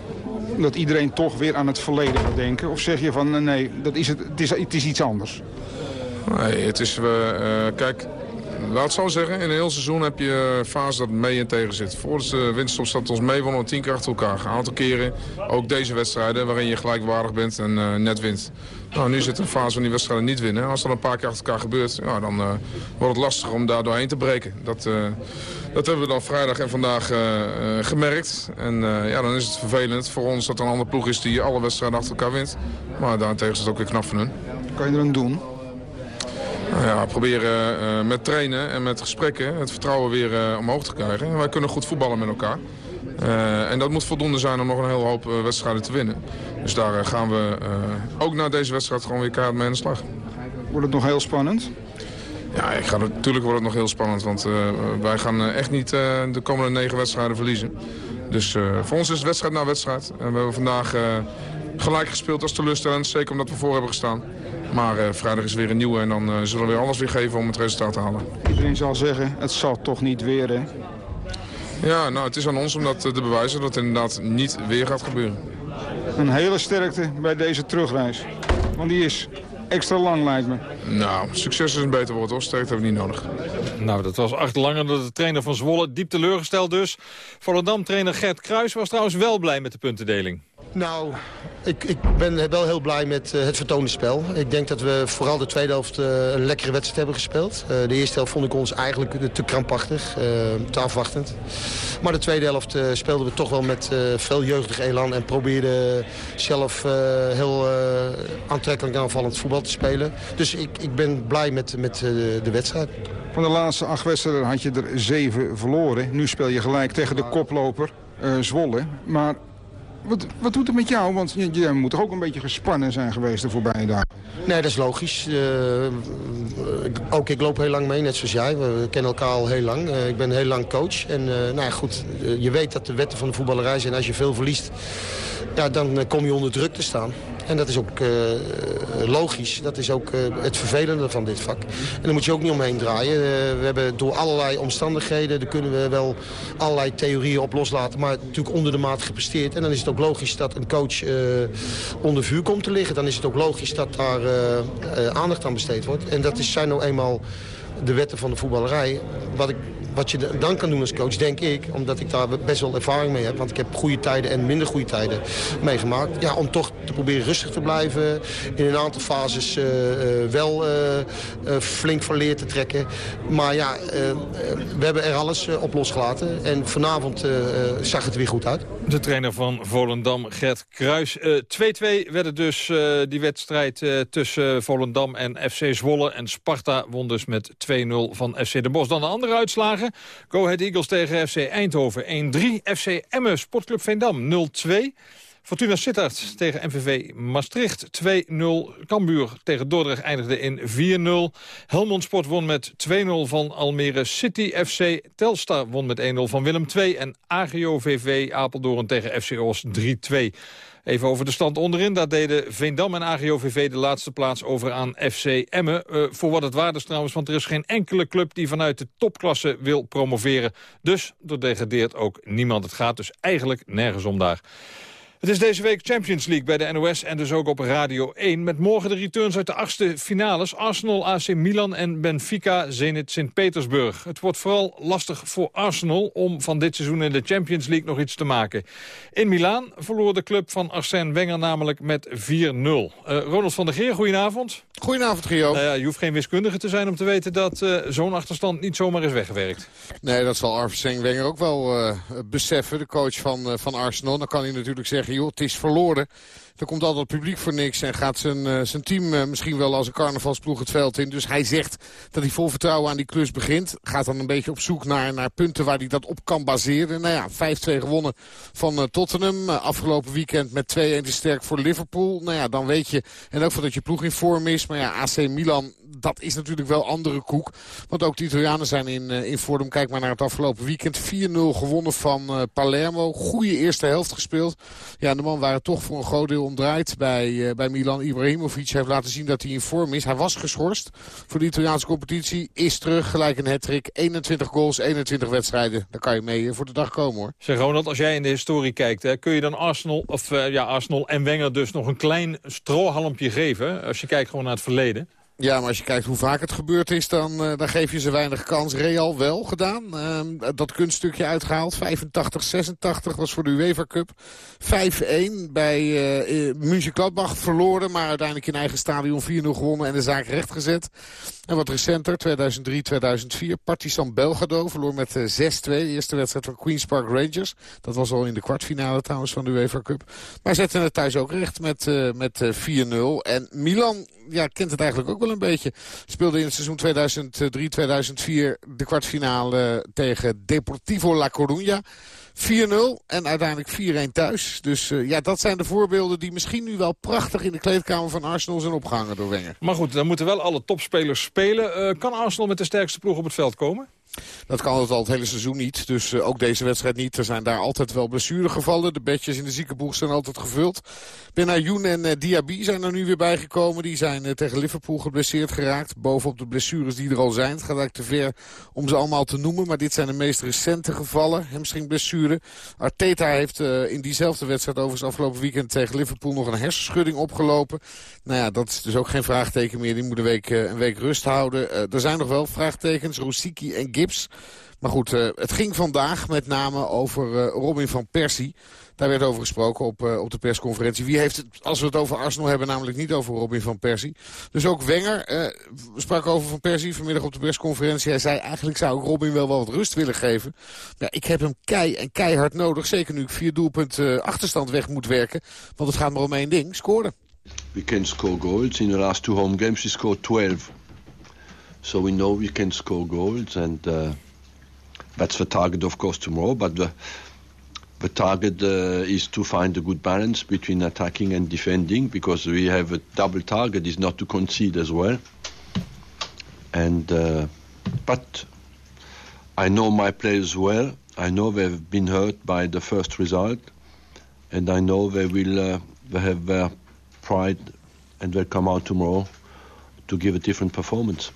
Dat iedereen toch weer aan het verleden gaat denken? Of zeg je van eh, nee, dat is het, het, is, het is iets anders? Nee, het is, we, eh, kijk, laat het zo zeggen. In een heel seizoen heb je eh, fase dat mee en tegen zit. Voor de winterstop staat het ons mee, wonnen we tien keer achter elkaar. Een aantal keren, ook deze wedstrijden, waarin je gelijkwaardig bent en eh, net wint. Nou, nu zit een fase van die wedstrijden niet winnen. Als dat een paar keer achter elkaar gebeurt, ja, dan eh, wordt het lastig om daar doorheen te breken. Dat, eh, Dat hebben we dan vrijdag en vandaag eh, eh, gemerkt. En eh, ja, dan is het vervelend voor ons dat er een andere ploeg is die alle wedstrijden achter elkaar wint. Maar daarentegen is het ook weer knap van hun. Kan je er aan doen? Ja, proberen eh, met trainen en met gesprekken het vertrouwen weer eh, omhoog te krijgen. En wij kunnen goed voetballen met elkaar. Eh, en dat moet voldoende zijn om nog een hele hoop wedstrijden te winnen. Dus daar gaan we ook na deze wedstrijd gewoon weer kaart mee aan de slag. Wordt het nog heel spannend? Ja, ik ga, natuurlijk wordt het nog heel spannend. Want wij gaan echt niet de komende negen wedstrijden verliezen. Dus voor ons is het wedstrijd na wedstrijd. En we hebben vandaag gelijk gespeeld als teleurstellend. Zeker omdat we voor hebben gestaan. Maar eh, vrijdag is weer een nieuwe en dan eh, zullen we weer alles weer geven om het resultaat te halen. Iedereen zal zeggen, het zal toch niet weer, hè? Ja, nou, het is aan ons om dat eh, te bewijzen dat het inderdaad niet weer gaat gebeuren. Een hele sterkte bij deze terugreis. Want die is extra lang, lijkt me. Nou, succes is een beter woord hoor. Sterkte hebben we niet nodig. Nou, dat was acht langer de trainer van Zwolle. Diep teleurgesteld dus. Volendam-trainer Gert Kruis was trouwens wel blij met de puntendeling. Nou, ik, ik ben wel heel blij met eh, het vertoonde spel. Ik denk dat we vooral de tweede helft eh, een lekkere wedstrijd hebben gespeeld. Eh, de eerste helft vond ik ons eigenlijk te krampachtig, te afwachtend. Maar de tweede helft speelden we toch wel met veel jeugdig elan... en probeerden zelf heel aantrekkelijk aanvallend voetbal te spelen. Dus ik, ik ben blij met, met de wedstrijd. Van de laatste acht wedstrijden had je er zeven verloren. Nu speel je gelijk tegen de koploper Zwolle. Maar wat, wat doet het met jou? Want je, moet toch ook een beetje gespannen zijn geweest de voorbije dagen. Nee, dat is logisch. Eh, ook ik loop heel lang mee, net zoals jij. We kennen elkaar al heel lang. Eh, ik ben heel lang coach. En eh, nou ja, goed, je weet dat de wetten van de voetballerij zijn. Als je veel verliest, ja, dan kom je onder druk te staan. En dat is ook eh, logisch. Dat is ook eh, het vervelende van dit vak. En daar moet je ook niet omheen draaien. Eh, we hebben door allerlei omstandigheden... daar kunnen we wel allerlei theorieën op loslaten... maar natuurlijk onder de maat gepresteerd. En dan is het ook logisch dat een coach onder vuur komt te liggen. Dan is het ook logisch dat daar aandacht aan besteed wordt. En dat is, zijn nou eenmaal de wetten van de voetballerij. Wat, ik, wat je dan kan doen als coach, denk ik, omdat ik daar best wel ervaring mee heb. Want ik heb goede tijden en minder goede tijden meegemaakt. Ja, om toch te proberen rustig te blijven. In een aantal fases eh, eh, wel eh, flink van leer te trekken. Maar ja, we hebben er alles op losgelaten. En vanavond zag het weer goed uit. De trainer van Volendam, Gert Kruis. Eh, 2-2 werd dus die wedstrijd tussen Volendam en FC Zwolle. En Sparta won dus met 2-0 van FC Den Bosch. Dan de andere uitslagen. Go Ahead Eagles tegen FC Eindhoven 1-3. FC Emmen, Sportclub Veendam 0-2. Fortuna Sittard tegen MVV Maastricht 2-0. Cambuur tegen Dordrecht eindigde in 4-0. Helmond Sport won met 2-0 van Almere City FC. Telstar won met 1-0 van Willem II. En AGO VV Apeldoorn tegen FC Os 3-2. Even over de stand onderin. Daar deden Veendam en AGO-VV de laatste plaats over aan FC Emmen. Eh, voor wat het waard is trouwens, want er is geen enkele club... die vanuit de topklasse wil promoveren. Dus er degradeert ook niemand. Het gaat dus eigenlijk nergens om daar. Het is deze week Champions League bij de NOS en dus ook op Radio 1. Met morgen de returns uit de achtste finales. Arsenal, AC Milan en Benfica, Zenit Sint-Petersburg. Het wordt vooral lastig voor Arsenal om van dit seizoen in de Champions League nog iets te maken. In Milaan verloor de club van Arsène Wenger namelijk met 4-0. Eh, Ronald van der Geer, goedenavond. Goedenavond, Gio. Nou ja, je hoeft geen wiskundige te zijn om te weten dat eh, zo'n achterstand niet zomaar is weggewerkt. Nee, dat zal Arsene Wenger ook wel eh, beseffen, de coach van, van Arsenal. Dan kan hij natuurlijk zeggen, joh, het is verloren. Er komt altijd publiek voor niks en gaat zijn, eh, zijn team eh, misschien wel als een carnavalsploeg het veld in. Dus hij zegt dat hij vol vertrouwen aan die klus begint. Gaat dan een beetje op zoek naar, naar punten waar hij dat op kan baseren. Nou ja, 5-2 gewonnen van eh, Tottenham. Afgelopen weekend met 2-1 te sterk voor Liverpool. Nou ja, dan weet je, en ook dat je ploeg in vorm is. Maar ja, AC Milan, dat is natuurlijk wel andere koek. Want ook de Italianen zijn in, in vorm. Kijk maar naar het afgelopen weekend. 4-0 gewonnen van Palermo. Goede eerste helft gespeeld. Ja, de man waren toch voor een groot deel omdraaid bij, eh, bij Milan. Ibrahimovic heeft laten zien dat hij in vorm is. Hij was geschorst voor de Italiaanse competitie. Is terug, gelijk een hat-trick. 21 goals, 21 wedstrijden. Daar kan je mee eh, voor de dag komen hoor. Zeg Ronald, als jij in de historie kijkt, hè, kun je dan Arsenal, of, eh, ja, Arsenal en Wenger dus nog een klein strohalmpje geven? Als je kijkt gewoon naar het verleden. Ja, maar als je kijkt hoe vaak het gebeurd is, dan, eh, dan geef je ze weinig kans. Real wel gedaan. Ehm, dat kunststukje uitgehaald. 85, 86 was voor de UEFA Cup. 5-1 bij uh, München-Gladbach verloren. Maar uiteindelijk in eigen stadion 4-0 gewonnen en de zaak rechtgezet. En wat recenter, 2003, 2004. Partizan Belgrado verloor met 6-2. De eerste wedstrijd van Queen's Park Rangers. Dat was al in de kwartfinale trouwens van de UEFA Cup. Maar zetten het thuis ook recht met, met 4-0. En Milan ja, kent het eigenlijk ook wel een beetje. Speelde in het seizoen 2003-2004 de kwartfinale tegen Deportivo La Coruña. 4-0 en uiteindelijk 4-1 thuis. Dus uh, ja, dat zijn de voorbeelden die misschien nu wel prachtig in de kleedkamer van Arsenal zijn opgehangen door Wenger. Maar goed, dan moeten wel alle topspelers spelen. Uh, kan Arsenal met de sterkste ploeg op het veld komen? Dat kan het al het hele seizoen niet. Dus uh, ook deze wedstrijd niet. Er zijn daar altijd wel blessuregevallen. De bedjes in de ziekenboeg zijn altijd gevuld. Benayoun en uh, Diaby zijn er nu weer bijgekomen. Die zijn uh, tegen Liverpool geblesseerd geraakt. Bovenop de blessures die er al zijn. Het gaat eigenlijk te ver om ze allemaal te noemen. Maar dit zijn de meest recente gevallen. Hamstringblessure. Arteta heeft in diezelfde wedstrijd overigens afgelopen weekend tegen Liverpool nog een hersenschudding opgelopen. Nou ja, dat is dus ook geen vraagteken meer. Die moet een week, een week rust houden. er zijn nog wel vraagtekens. Rosicki en Maar goed, uh, het ging vandaag met name over uh, Robin van Persie. Daar werd over gesproken op, uh, op de persconferentie. Wie heeft het, als we het over Arsenal hebben, namelijk niet over Robin van Persie. Dus ook Wenger sprak over Van Persie vanmiddag op de persconferentie. Hij zei, eigenlijk zou ik Robin wel wat rust willen geven. Ik heb hem kei en keihard nodig. Zeker nu ik vier doelpunten achterstand weg moet werken. Want het gaat maar om één ding, scoren. We can score goals. In the last two home games we scored 12. So we know we can score goals and... Uh... That's the target, of course, tomorrow. But the, the target uh, is to find a good balance between attacking and defending because we have a double target is not to concede as well. And uh, but I know my players well. I know they've been hurt by the first result, and I know they will uh, they have their pride and they'll come out tomorrow to give a different performance.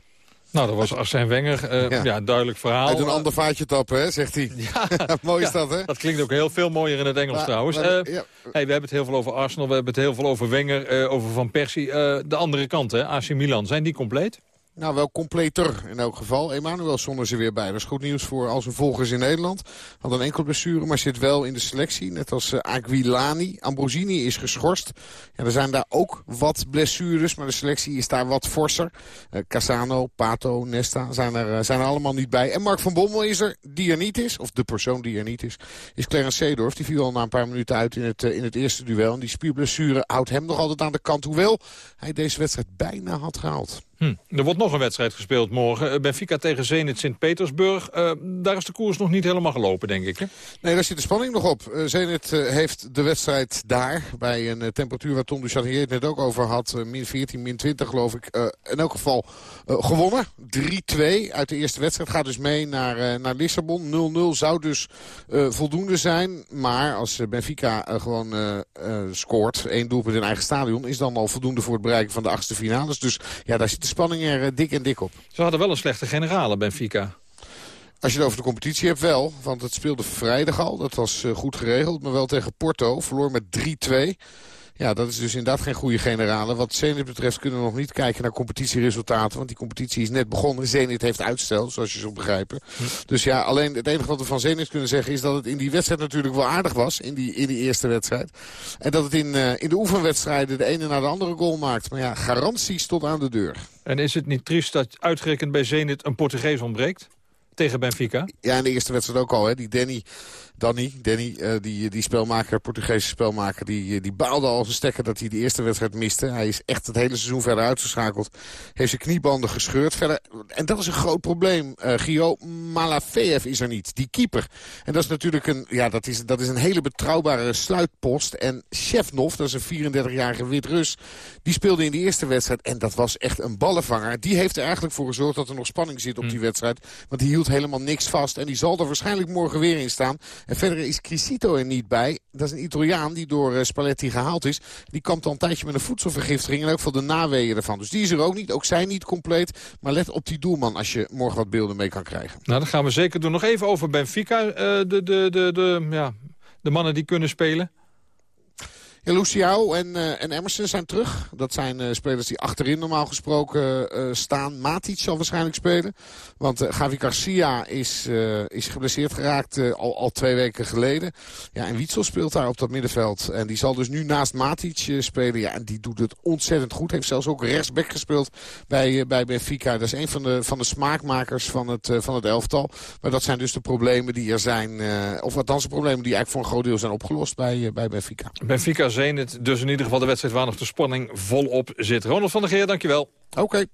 Nou, dat was Arsène Wenger. Uh, ja. ja. duidelijk verhaal. Uit een ander vaatje tappen, hè, zegt hij. Ja. Mooi is dat, hè? Dat klinkt ook heel veel mooier in het Engels, maar, trouwens. Maar, uh, ja. hey, we hebben het heel veel over Arsenal, we hebben het heel veel over Wenger, uh, over Van Persie. de andere kant, hè, AC Milan, zijn die compleet? Nou, wel completer in elk geval. Emanuel zonder ze weer bij. Dat is goed nieuws voor al zijn volgers in Nederland. Had een enkel blessure, maar zit wel in de selectie. Net als uh, Aguilani. Ambrosini is geschorst. Ja, er zijn daar ook wat blessures, maar de selectie is daar wat forser. Uh, Casano, Pato, Nesta zijn er, uh, zijn er allemaal niet bij. En Mark van Bommel is er, die er niet is. Of de persoon die er niet is. Is Clarence Seedorf. Die viel al na een paar minuten uit in het, in het eerste duel. En die spierblessure houdt hem nog altijd aan de kant. Hoewel hij deze wedstrijd bijna had gehaald. Hm. Er wordt nog een wedstrijd gespeeld morgen. Benfica tegen Zenit Sint-Petersburg. Uh, daar is de koers nog niet helemaal gelopen, denk ik. Hè? Nee, daar zit de spanning nog op. Uh, Zenit heeft de wedstrijd daar, bij een temperatuur waar Tom de Chanier het net ook over had. min 14, min 20 geloof ik. in elk geval gewonnen. 3-2 uit de eerste wedstrijd. Gaat dus mee naar, naar Lissabon. 0-0 zou dus voldoende zijn. Maar als Benfica gewoon scoort, één doelpunt in eigen stadion... is dan al voldoende voor het bereiken van de achtste finales. Dus ja, daar zit de spanning er uh, dik en dik op. Ze hadden wel een slechte generale, Benfica. Als je het over de competitie hebt, wel. Want het speelde vrijdag al. Dat was uh, goed geregeld. Maar wel tegen Porto. Verloor met 3-2. Ja, dat is dus inderdaad geen goede generale. Wat Zenit betreft kunnen we nog niet kijken naar competitieresultaten. Want die competitie is net begonnen. Zenit heeft uitstel, zoals je zult begrijpen. Hm. Dus ja, alleen het enige wat we van Zenit kunnen zeggen... is dat het in die wedstrijd natuurlijk wel aardig was. In die, in die eerste wedstrijd. En dat het in, uh, in de oefenwedstrijden de ene naar de andere goal maakt. Maar ja, garanties tot aan de deur. En is het niet triest dat uitgerekend bij Zenit een Portugees ontbreekt? Tegen Benfica? Ja, in de eerste wedstrijd ook al. Hè. Die Danny Danny, Danny uh, die, die spelmaker, Portugese spelmaker, die, die baalde al zijn stekker dat hij de eerste wedstrijd miste. Hij is echt het hele seizoen verder uitgeschakeld. Heeft zijn kniebanden gescheurd. Verder, en dat is een groot probleem. Uh, Gio Malafeev is er niet, die keeper. En dat is natuurlijk een, ja, dat is, dat is een hele betrouwbare sluitpost. En Shevnov, dat is een 34-jarige Wit-Rus, die speelde in de eerste wedstrijd. En dat was echt een ballenvanger. Die heeft er eigenlijk voor gezorgd dat er nog spanning zit op die wedstrijd. Want die hield helemaal niks vast. En die zal er waarschijnlijk morgen weer in staan. En verder is Crisito er niet bij. Dat is een Italiaan die door uh, Spalletti gehaald is. Die kampt al een tijdje met een voedselvergiftiging. En ook voor de naweeën ervan. Dus die is er ook niet. Ook zij niet compleet. Maar let op die doelman als je morgen wat beelden mee kan krijgen. Nou, dat gaan we zeker doen. Nog even over Benfica. Uh, de, de, de, de, ja, de mannen die kunnen spelen. Ja, en, eh, en Emerson zijn terug. Dat zijn eh, spelers die achterin normaal gesproken eh, staan. Matic zal waarschijnlijk spelen. Want Gavi Garcia is, is geblesseerd geraakt al, al twee weken geleden. Ja, en Wietsel speelt daar op dat middenveld. En die zal dus nu naast Matic spelen. Ja, en die doet het ontzettend goed. Heeft zelfs ook rechtsback gespeeld bij, bij Benfica. Dat is een van de, van de smaakmakers van het, van het elftal. Maar dat zijn dus de problemen die er zijn. of althans de problemen die eigenlijk voor een groot deel zijn opgelost bij, bij Benfica. Benfica Zenit, dus in ieder geval de wedstrijd waar nog de spanning volop zit. Ronald van der Geer, dankjewel. Oké.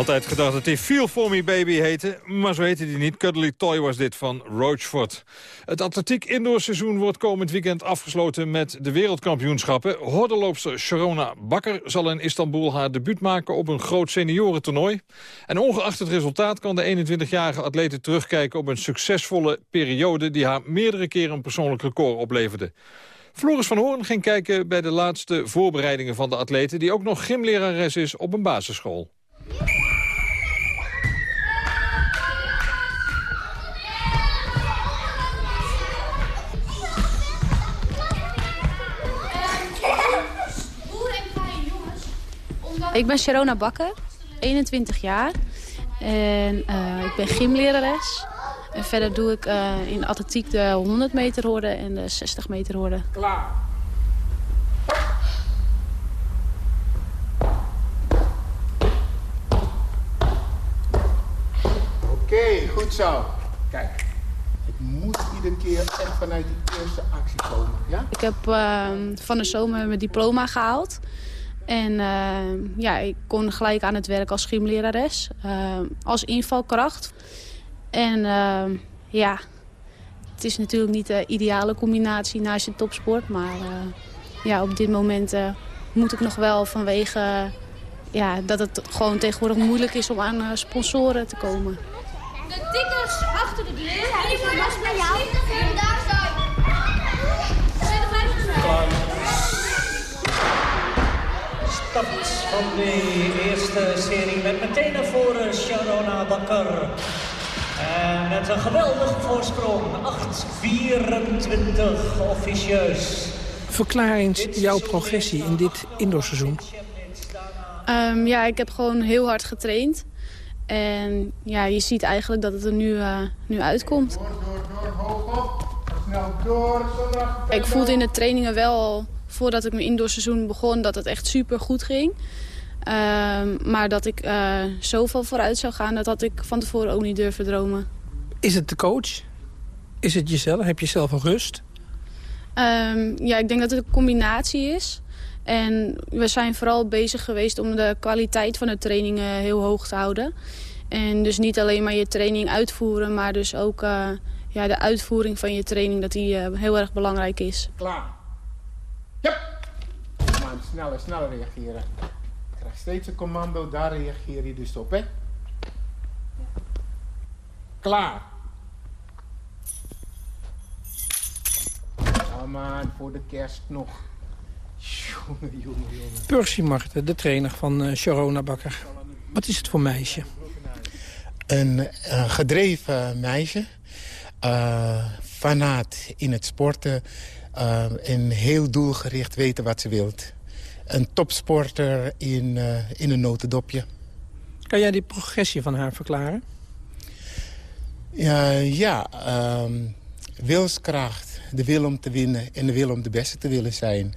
Altijd gedacht dat hij Feel For Me Baby heette, maar zo heette hij niet. Cuddly Toy was dit van Roachford. Het atletiek indoorseizoen wordt komend weekend afgesloten met de wereldkampioenschappen. Hordenloopster Sharona Bakker zal in Istanbul haar debuut maken op een groot seniorentoernooi. En ongeacht het resultaat kan de 21-jarige atlete terugkijken op een succesvolle periode die haar meerdere keren een persoonlijk record opleverde. Floris van Hoorn ging kijken bij de laatste voorbereidingen van de atlete... die ook nog gymlerares is op een basisschool. Ik ben Sharona Bakker, 21 jaar. En eh, ik ben gymlerares. En verder doe ik eh, in atletiek de 100 meter horden en de 60 meter horden. Klaar. Oké, goed zo. Kijk, het moet iedere keer echt vanuit die eerste actie komen. Ja? Ik heb eh, van de zomer mijn diploma gehaald. En eh, ja, ik kon gelijk aan het werk als gymlerares. eh, als invalkracht. En eh, ja, het is natuurlijk niet de ideale combinatie naast je topsport. Maar eh, ja, op dit moment eh, moet ik nog wel vanwege ja, dat het gewoon tegenwoordig moeilijk is om aan eh, sponsoren te komen. De tikkers achter de deur. Even was bij jou. Daar zijn. Start van de eerste serie met meteen naar voren Sharona Bakker. En met een geweldige voorsprong, 8-24 officieus. Verklaar eens jouw progressie in dit indoorseizoen. Ehm, ja, ik heb gewoon heel hard getraind. En ja, je ziet eigenlijk dat het er nu, eh, nu uitkomt. Snel door, zondag. Ik voelde in de trainingen wel, al, voordat ik mijn indoorseizoen begon, dat het echt super goed ging. Ehm, maar dat ik eh, zoveel vooruit zou gaan, dat had ik van tevoren ook niet durven dromen. Is het de coach? Is het jezelf? Heb je zelf een rust? Ehm, ja, ik denk dat het een combinatie is. En we zijn vooral bezig geweest om de kwaliteit van de trainingen heel hoog te houden. En dus niet alleen maar je training uitvoeren, maar dus ook eh, ja, de uitvoering van je training, dat die eh, heel erg belangrijk is. Klaar. Ja. Maar sneller, sneller reageren. Je krijgt steeds een commando, daar reageer je dus op, hè? Klaar. Oh man, voor de kerst nog. Jongen, jongen, jongen. Percy Marten, de trainer van eh Sharona Bakker. Wat is het voor meisje? Een eh, gedreven meisje. eh fanaat in het sporten. Eh, en heel doelgericht weten wat ze wilt. Een topsporter in, eh, in een notendopje. Kan jij die progressie van haar verklaren? Ja, ja ehm, wilskracht, de wil om te winnen en de wil om de beste te willen zijn.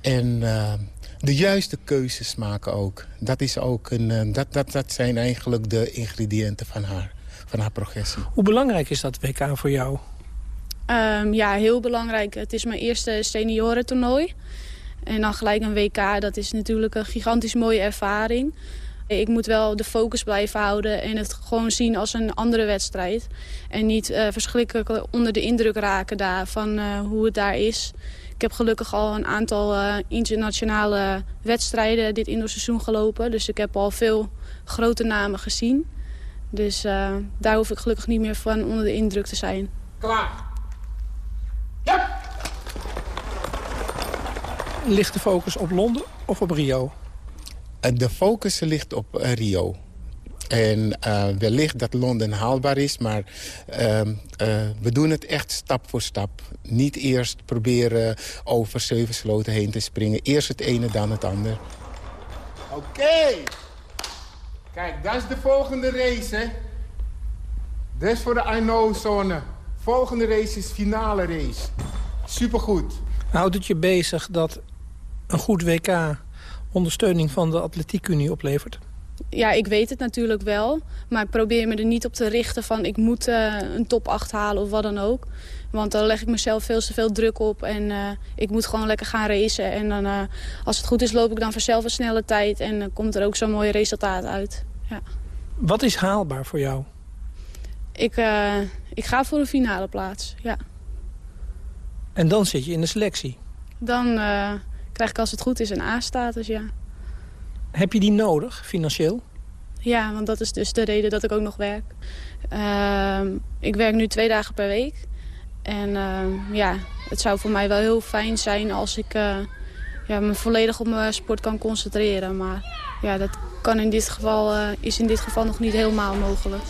En eh, de juiste keuzes maken ook. Dat, is ook een, dat, dat, dat zijn eigenlijk de ingrediënten van haar, van haar progressie. Hoe belangrijk is dat WK voor jou? Ehm, ja, heel belangrijk. Het is mijn eerste seniorentoernooi. En dan gelijk een WK, dat is natuurlijk een gigantisch mooie ervaring. Ik moet wel de focus blijven houden en het gewoon zien als een andere wedstrijd. En niet eh, verschrikkelijk onder de indruk raken daar van eh, hoe het daar is. Ik heb gelukkig al een aantal eh, internationale wedstrijden dit indoorseizoen gelopen. Dus ik heb al veel grote namen gezien. Dus daar hoef ik gelukkig niet meer van onder de indruk te zijn. Klaar. Ligt de focus op Londen of op Rio? Eh, De focus ligt op eh, Rio. En eh, wellicht dat Londen haalbaar is, maar ehm, eh, we doen het echt stap voor stap. Niet eerst proberen over zeven sloten heen te springen. Eerst het ene, dan het ander. Oké. Kijk, dat is de volgende race, hè. Dat is voor de I know-zone. Volgende race is finale race. Supergoed. Houdt het je bezig dat een goed WK ondersteuning van de Atletiekunie oplevert? Ja, ik weet het natuurlijk wel. Maar ik probeer me er niet op te richten van ik moet eh, een top 8 halen of wat dan ook. Want dan leg ik mezelf veel te veel druk op. En eh, ik moet gewoon lekker gaan racen. En dan, eh, als het goed is loop ik dan vanzelf een snelle tijd. En dan komt er ook zo'n mooi resultaat uit. Ja. Wat is haalbaar voor jou? Ik, eh, ik ga voor een finale plaats, ja. En dan zit je in de selectie. Dan eh, krijg ik als het goed is een A-status, ja. Heb je die nodig, financieel? Ja, want dat is dus de reden dat ik ook nog werk. Ehm, ik werk nu twee dagen per week. En ehm, ja, het zou voor mij wel heel fijn zijn als ik eh, ja, me volledig op mijn sport kan concentreren. Maar ja, dat kan in dit geval, eh, is in dit geval nog niet helemaal mogelijk.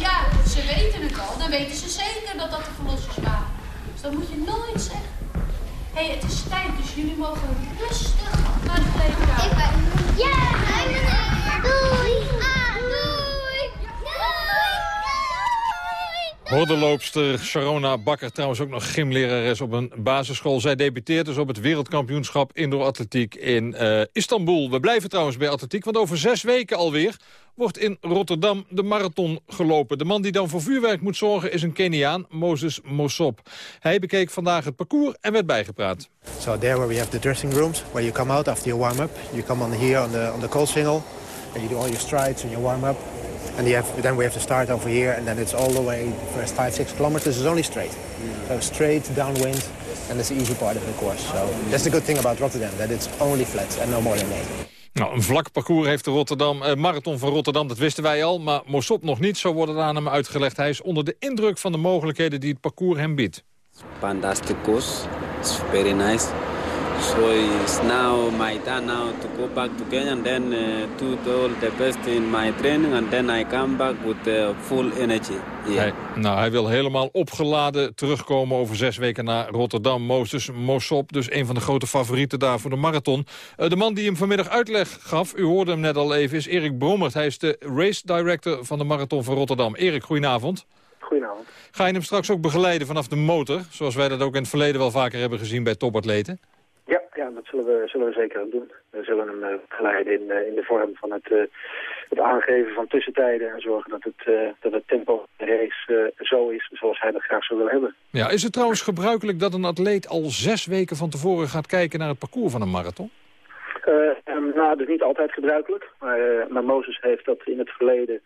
Ja, ze weten het al, dan weten ze zeker dat dat de verlossers waren. Dus dat moet je nooit zeggen. Hé, hey, het is tijd, dus jullie mogen rustig naar de kleedkamer. Ik ben... Ja, doei! Ah, doei! Hordenloopster Sharona Bakker, trouwens ook nog gymlerares op een basisschool. Zij debuteert dus op het wereldkampioenschap indoor atletiek in eh, Istanbul. We blijven trouwens bij atletiek, want over zes weken alweer wordt in Rotterdam de marathon gelopen. De man die dan voor vuurwerk moet zorgen is een Keniaan, Moses Mosop. Hij bekeek vandaag het parcours en werd bijgepraat. So there where we have the dressing rooms, where you come out after your warm-up. You come on here on the, on the cold single, and you do all your strides and your warm-up. And you have, then we have to start over here, and then it's all the way, the first five, six kilometers is only straight. So straight, downwind, and it's the easy part of the course. So that's the good thing about Rotterdam, that it's only flat and no more than that. Nou, een vlak parcours heeft de Rotterdam, eh, marathon van Rotterdam, dat wisten wij al. Maar Mosop nog niet, zo wordt het aan hem uitgelegd. Hij is onder de indruk van de mogelijkheden die het parcours hem biedt. fantastic course. It's very nice. So it's now my turn now to go back to Kenya and then uh, do the- all the best in my training and then I come back with uh, full energy. Yeah. Hij, nou, hij wil helemaal opgeladen terugkomen over zes weken naar Rotterdam. Moses Mosop, dus een van de grote favorieten daar voor de marathon. Eh, de man die hem vanmiddag uitleg gaf, u hoorde hem net al even, is Erik Brommert. Hij is de race director van de marathon van Rotterdam. Erik, goedenavond. Goedenavond. Ga je hem straks ook begeleiden vanaf de motor? Zoals wij dat ook in het verleden wel vaker hebben gezien bij topatleten? Ja, ja dat zullen we, zullen we zeker ook doen. We zullen hem eh, begeleiden in, eh, in de vorm van het, eh, het aangeven van tussentijden... en zorgen dat het, dat het tempo van de race zo is zoals hij dat graag zou willen hebben. Ja, is het trouwens gebruikelijk dat een atleet al zes weken van tevoren gaat kijken naar het parcours van een marathon? Eh, ehm, nou, dat is niet altijd gebruikelijk. Maar, maar Mozes heeft dat in het verleden,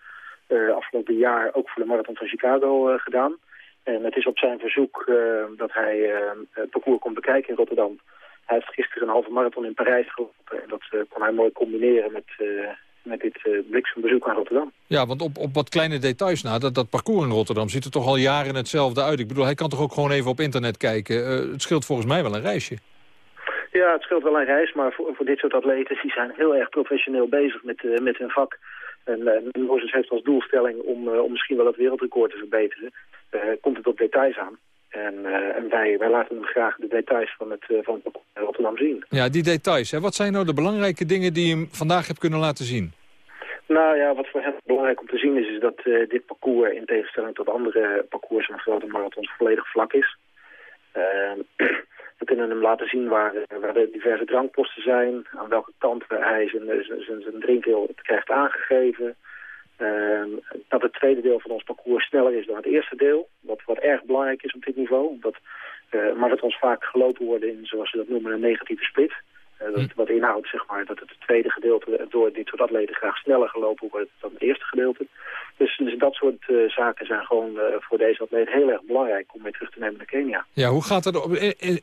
afgelopen jaar, ook voor de Marathon van Chicago gedaan. En het is op zijn verzoek dat hij het parcours kon bekijken in Rotterdam. Hij heeft gisteren een halve marathon in Parijs gelopen. En dat eh, kon hij mooi combineren met, eh, met dit eh, bliksembezoek aan Rotterdam. Ja, want op, op wat kleine details na, dat, dat parcours in Rotterdam ziet er toch al jaren hetzelfde uit. Ik bedoel, hij kan toch ook gewoon even op internet kijken. Het scheelt volgens mij wel een reisje. Ja, het scheelt wel een reis, maar voor, voor dit soort atleten, die zijn heel erg professioneel bezig met, met hun vak. En uh, Mozes heeft als doelstelling om, om misschien wel het wereldrecord te verbeteren. Komt het op details aan. En, eh, en wij, wij laten hem graag de details van het, eh, van het parcours in Rotterdam zien. Ja, die details. Hè. Wat zijn nou de belangrijke dingen die je hem vandaag hebt kunnen laten zien? Nou ja, wat voor hem belangrijk om te zien is, is dat eh, dit parcours in tegenstelling tot andere parcours van grote marathons volledig vlak is. Eh, we kunnen hem laten zien waar, waar de diverse drankposten zijn, aan welke kant hij zijn, zijn, krijgt aangegeven. Eh, dat het tweede deel van ons parcours sneller is dan het eerste deel, wat, wat erg belangrijk is op dit niveau. Omdat eh marathons vaak gelopen worden in, zoals ze dat noemen, een negatieve split. Eh, dat, wat inhoudt zeg maar, dat het tweede gedeelte door dit soort atleten graag sneller gelopen wordt dan het eerste gedeelte. Dus, dus dat soort eh, zaken zijn gewoon eh, voor deze atleet heel erg belangrijk om mee terug te nemen naar Kenia. Ja, hoe gaat het op,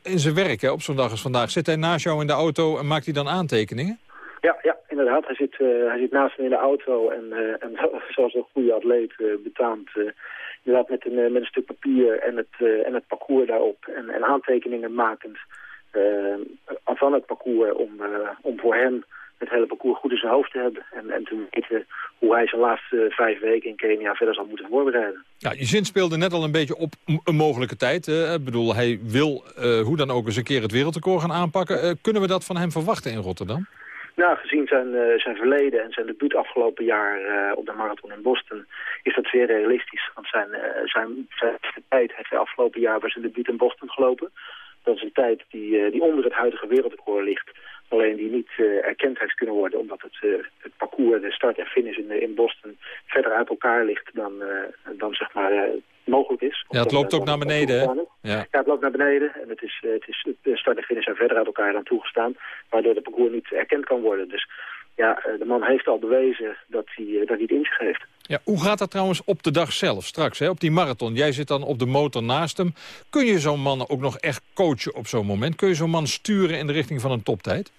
in zijn werk hè, op zo'n dag als vandaag? Zit hij naast jou in de auto en maakt hij dan aantekeningen? Ja, ja, inderdaad. Hij zit, eh, hij zit naast me in de auto en, eh, en zoals een goede atleet eh, betaamt, inderdaad met een, met een stuk papier en het, en het parcours daarop en, en aantekeningen makend van het parcours om, om voor hem het hele parcours goed in zijn hoofd te hebben en, en te weten hoe hij zijn laatste vijf weken in Kenia verder zal moeten voorbereiden. Ja, je zin speelde net al een beetje op een mogelijke tijd. Ik bedoel, hij wil hoe dan ook eens een keer het wereldrecord gaan aanpakken. Kunnen we dat van hem verwachten in Rotterdam? Nou, gezien zijn, eh, zijn verleden en zijn debuut afgelopen jaar eh, op de marathon in Boston is dat zeer realistisch. Want zijn, eh, zijn, zijn tijd heeft hij afgelopen jaar bij zijn debuut in Boston gelopen. Dat is een tijd die, die onder het huidige wereldrecord ligt. Alleen die niet erkend heeft kunnen worden omdat het, het parcours, de start en finish in, in Boston verder uit elkaar ligt dan, dan zeg maar mogelijk is. Ja, het loopt eh, ook naar beneden, hè? Ja. ja, het loopt naar beneden en het is, eh, het is de start en finish zijn verder uit elkaar dan toegestaan, waardoor de parcours niet erkend kan worden. Dus ja, eh, de man heeft al bewezen dat hij, dat hij het in zich heeft. Ja, hoe gaat dat trouwens op de dag zelf, straks, hè, op die marathon? Jij zit dan op de motor naast hem. Kun je zo'n man ook nog echt coachen op zo'n moment? Kun je zo'n man sturen in de richting van een toptijd?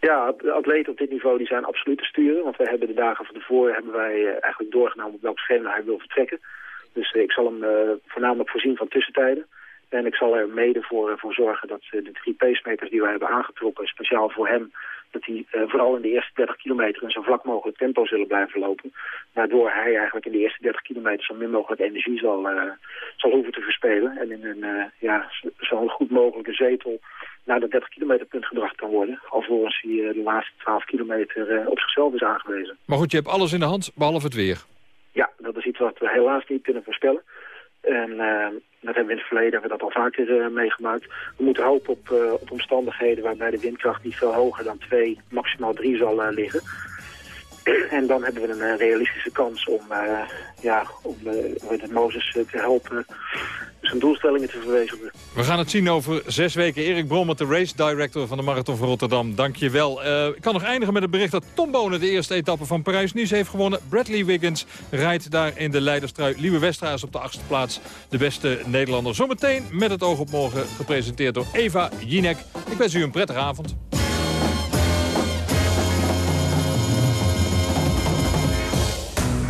Ja, atleten op dit niveau die zijn absoluut te sturen. Want wij hebben de dagen van tevoren hebben wij eigenlijk doorgenomen op welk schema hij wil vertrekken. Dus ik zal hem eh, voornamelijk voorzien van tussentijden. En ik zal er mede voor, eh, voor zorgen dat eh, de drie pacemakers die wij hebben aangetrokken, speciaal voor hem, dat die vooral in de eerste 30 kilometer in zo vlak mogelijk tempo zullen blijven lopen. Waardoor hij eigenlijk in de eerste 30 kilometer zo min mogelijk energie zal, zal hoeven te verspelen. En in een eh, ja, zo- goed mogelijke zetel naar dat 30 kilometer punt gebracht kan worden. Alvorens hij de laatste 12 kilometer op zichzelf is aangewezen. Maar goed, je hebt alles in de hand, behalve het weer. Ja, dat is iets wat we helaas niet kunnen voorspellen. En eh, dat hebben we in het verleden hebben we dat al vaker eh, meegemaakt. We moeten hopen op, eh, op omstandigheden waarbij de windkracht niet veel hoger dan 2, maximaal 3 zal eh, liggen. En dan hebben we een eh, realistische kans om, eh, ja, om eh, met Mozes eh, te helpen zijn doelstellingen te verwezenlijken. We gaan het zien over zes weken. Erik Brommert, de race director van de Marathon Rotterdam. Dank je wel. Eh, ik kan nog eindigen met het bericht dat Tom Bonen de eerste etappe van Parijs-Nice heeft gewonnen. Bradley Wiggins rijdt daar in de leiderstrui. Lieve Westra is op de achtste plaats de beste Nederlander. Zometeen met het oog op morgen gepresenteerd door Eva Jinek. Ik wens u een prettige avond.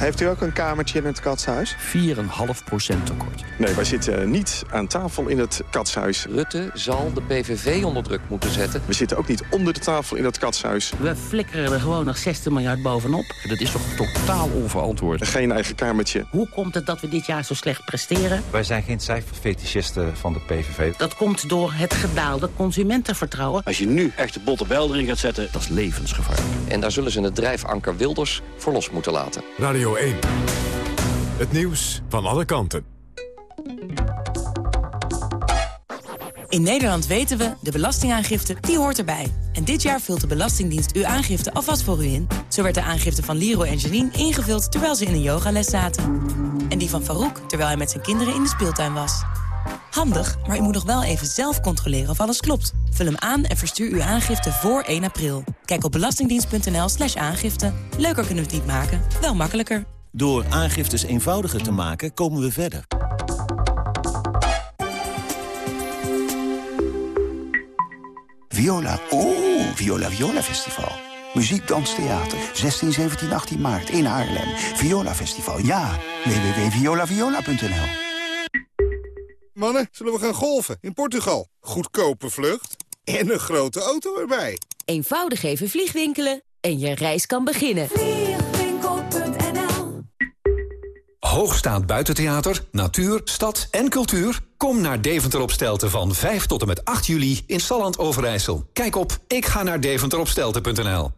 Heeft u ook een kamertje in het katshuis? 4,5% tekort. Nee, wij zitten niet aan tafel in het katshuis. Rutte zal de PVV onder druk moeten zetten. We zitten ook niet onder de tafel in het katshuis. We flikkeren er gewoon nog 60 miljard bovenop. Dat is toch totaal onverantwoord? Geen eigen kamertje. Hoe komt het dat we dit jaar zo slecht presteren? Wij zijn geen cijferfetischisten van de PVV. Dat komt door het gedaalde consumentenvertrouwen. Als je nu echt de botte bijl erin gaat zetten... Dat is levensgevaarlijk. En daar zullen ze het drijfanker Wilders voor los moeten laten. Radio 1. Het nieuws van alle kanten. In Nederland weten we, de belastingaangifte, die hoort erbij. En dit jaar vult de Belastingdienst uw aangifte alvast voor u in. Zo werd de aangifte van Liro en Janine ingevuld terwijl ze in een yogales zaten. En die van Farouk terwijl hij met zijn kinderen in de speeltuin was. Handig, maar u moet nog wel even zelf controleren of alles klopt. Vul hem aan en verstuur uw aangifte voor 1 april. Kijk op belastingdienst.nl slash aangifte. Leuker kunnen we het niet maken, wel makkelijker. Door aangiftes eenvoudiger te maken, komen we verder. Viola. Oh, Viola Viola Festival. Muziek, dans, theater. 16, 17, 18 maart in Haarlem. Viola Festival. Ja, www.violaviola.nl Mannen, zullen we gaan golfen in Portugal? Goedkope vlucht en een grote auto erbij. Eenvoudig even vliegwinkelen en je reis kan beginnen. Hoogstaand buitentheater, natuur, stad en cultuur? Kom naar Deventer op Stelten van 5 tot en met 8 juli in Salland Overijssel. Kijk op ik ga naar deventeropstelten.nl.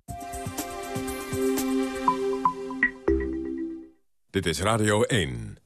Dit is Radio 1.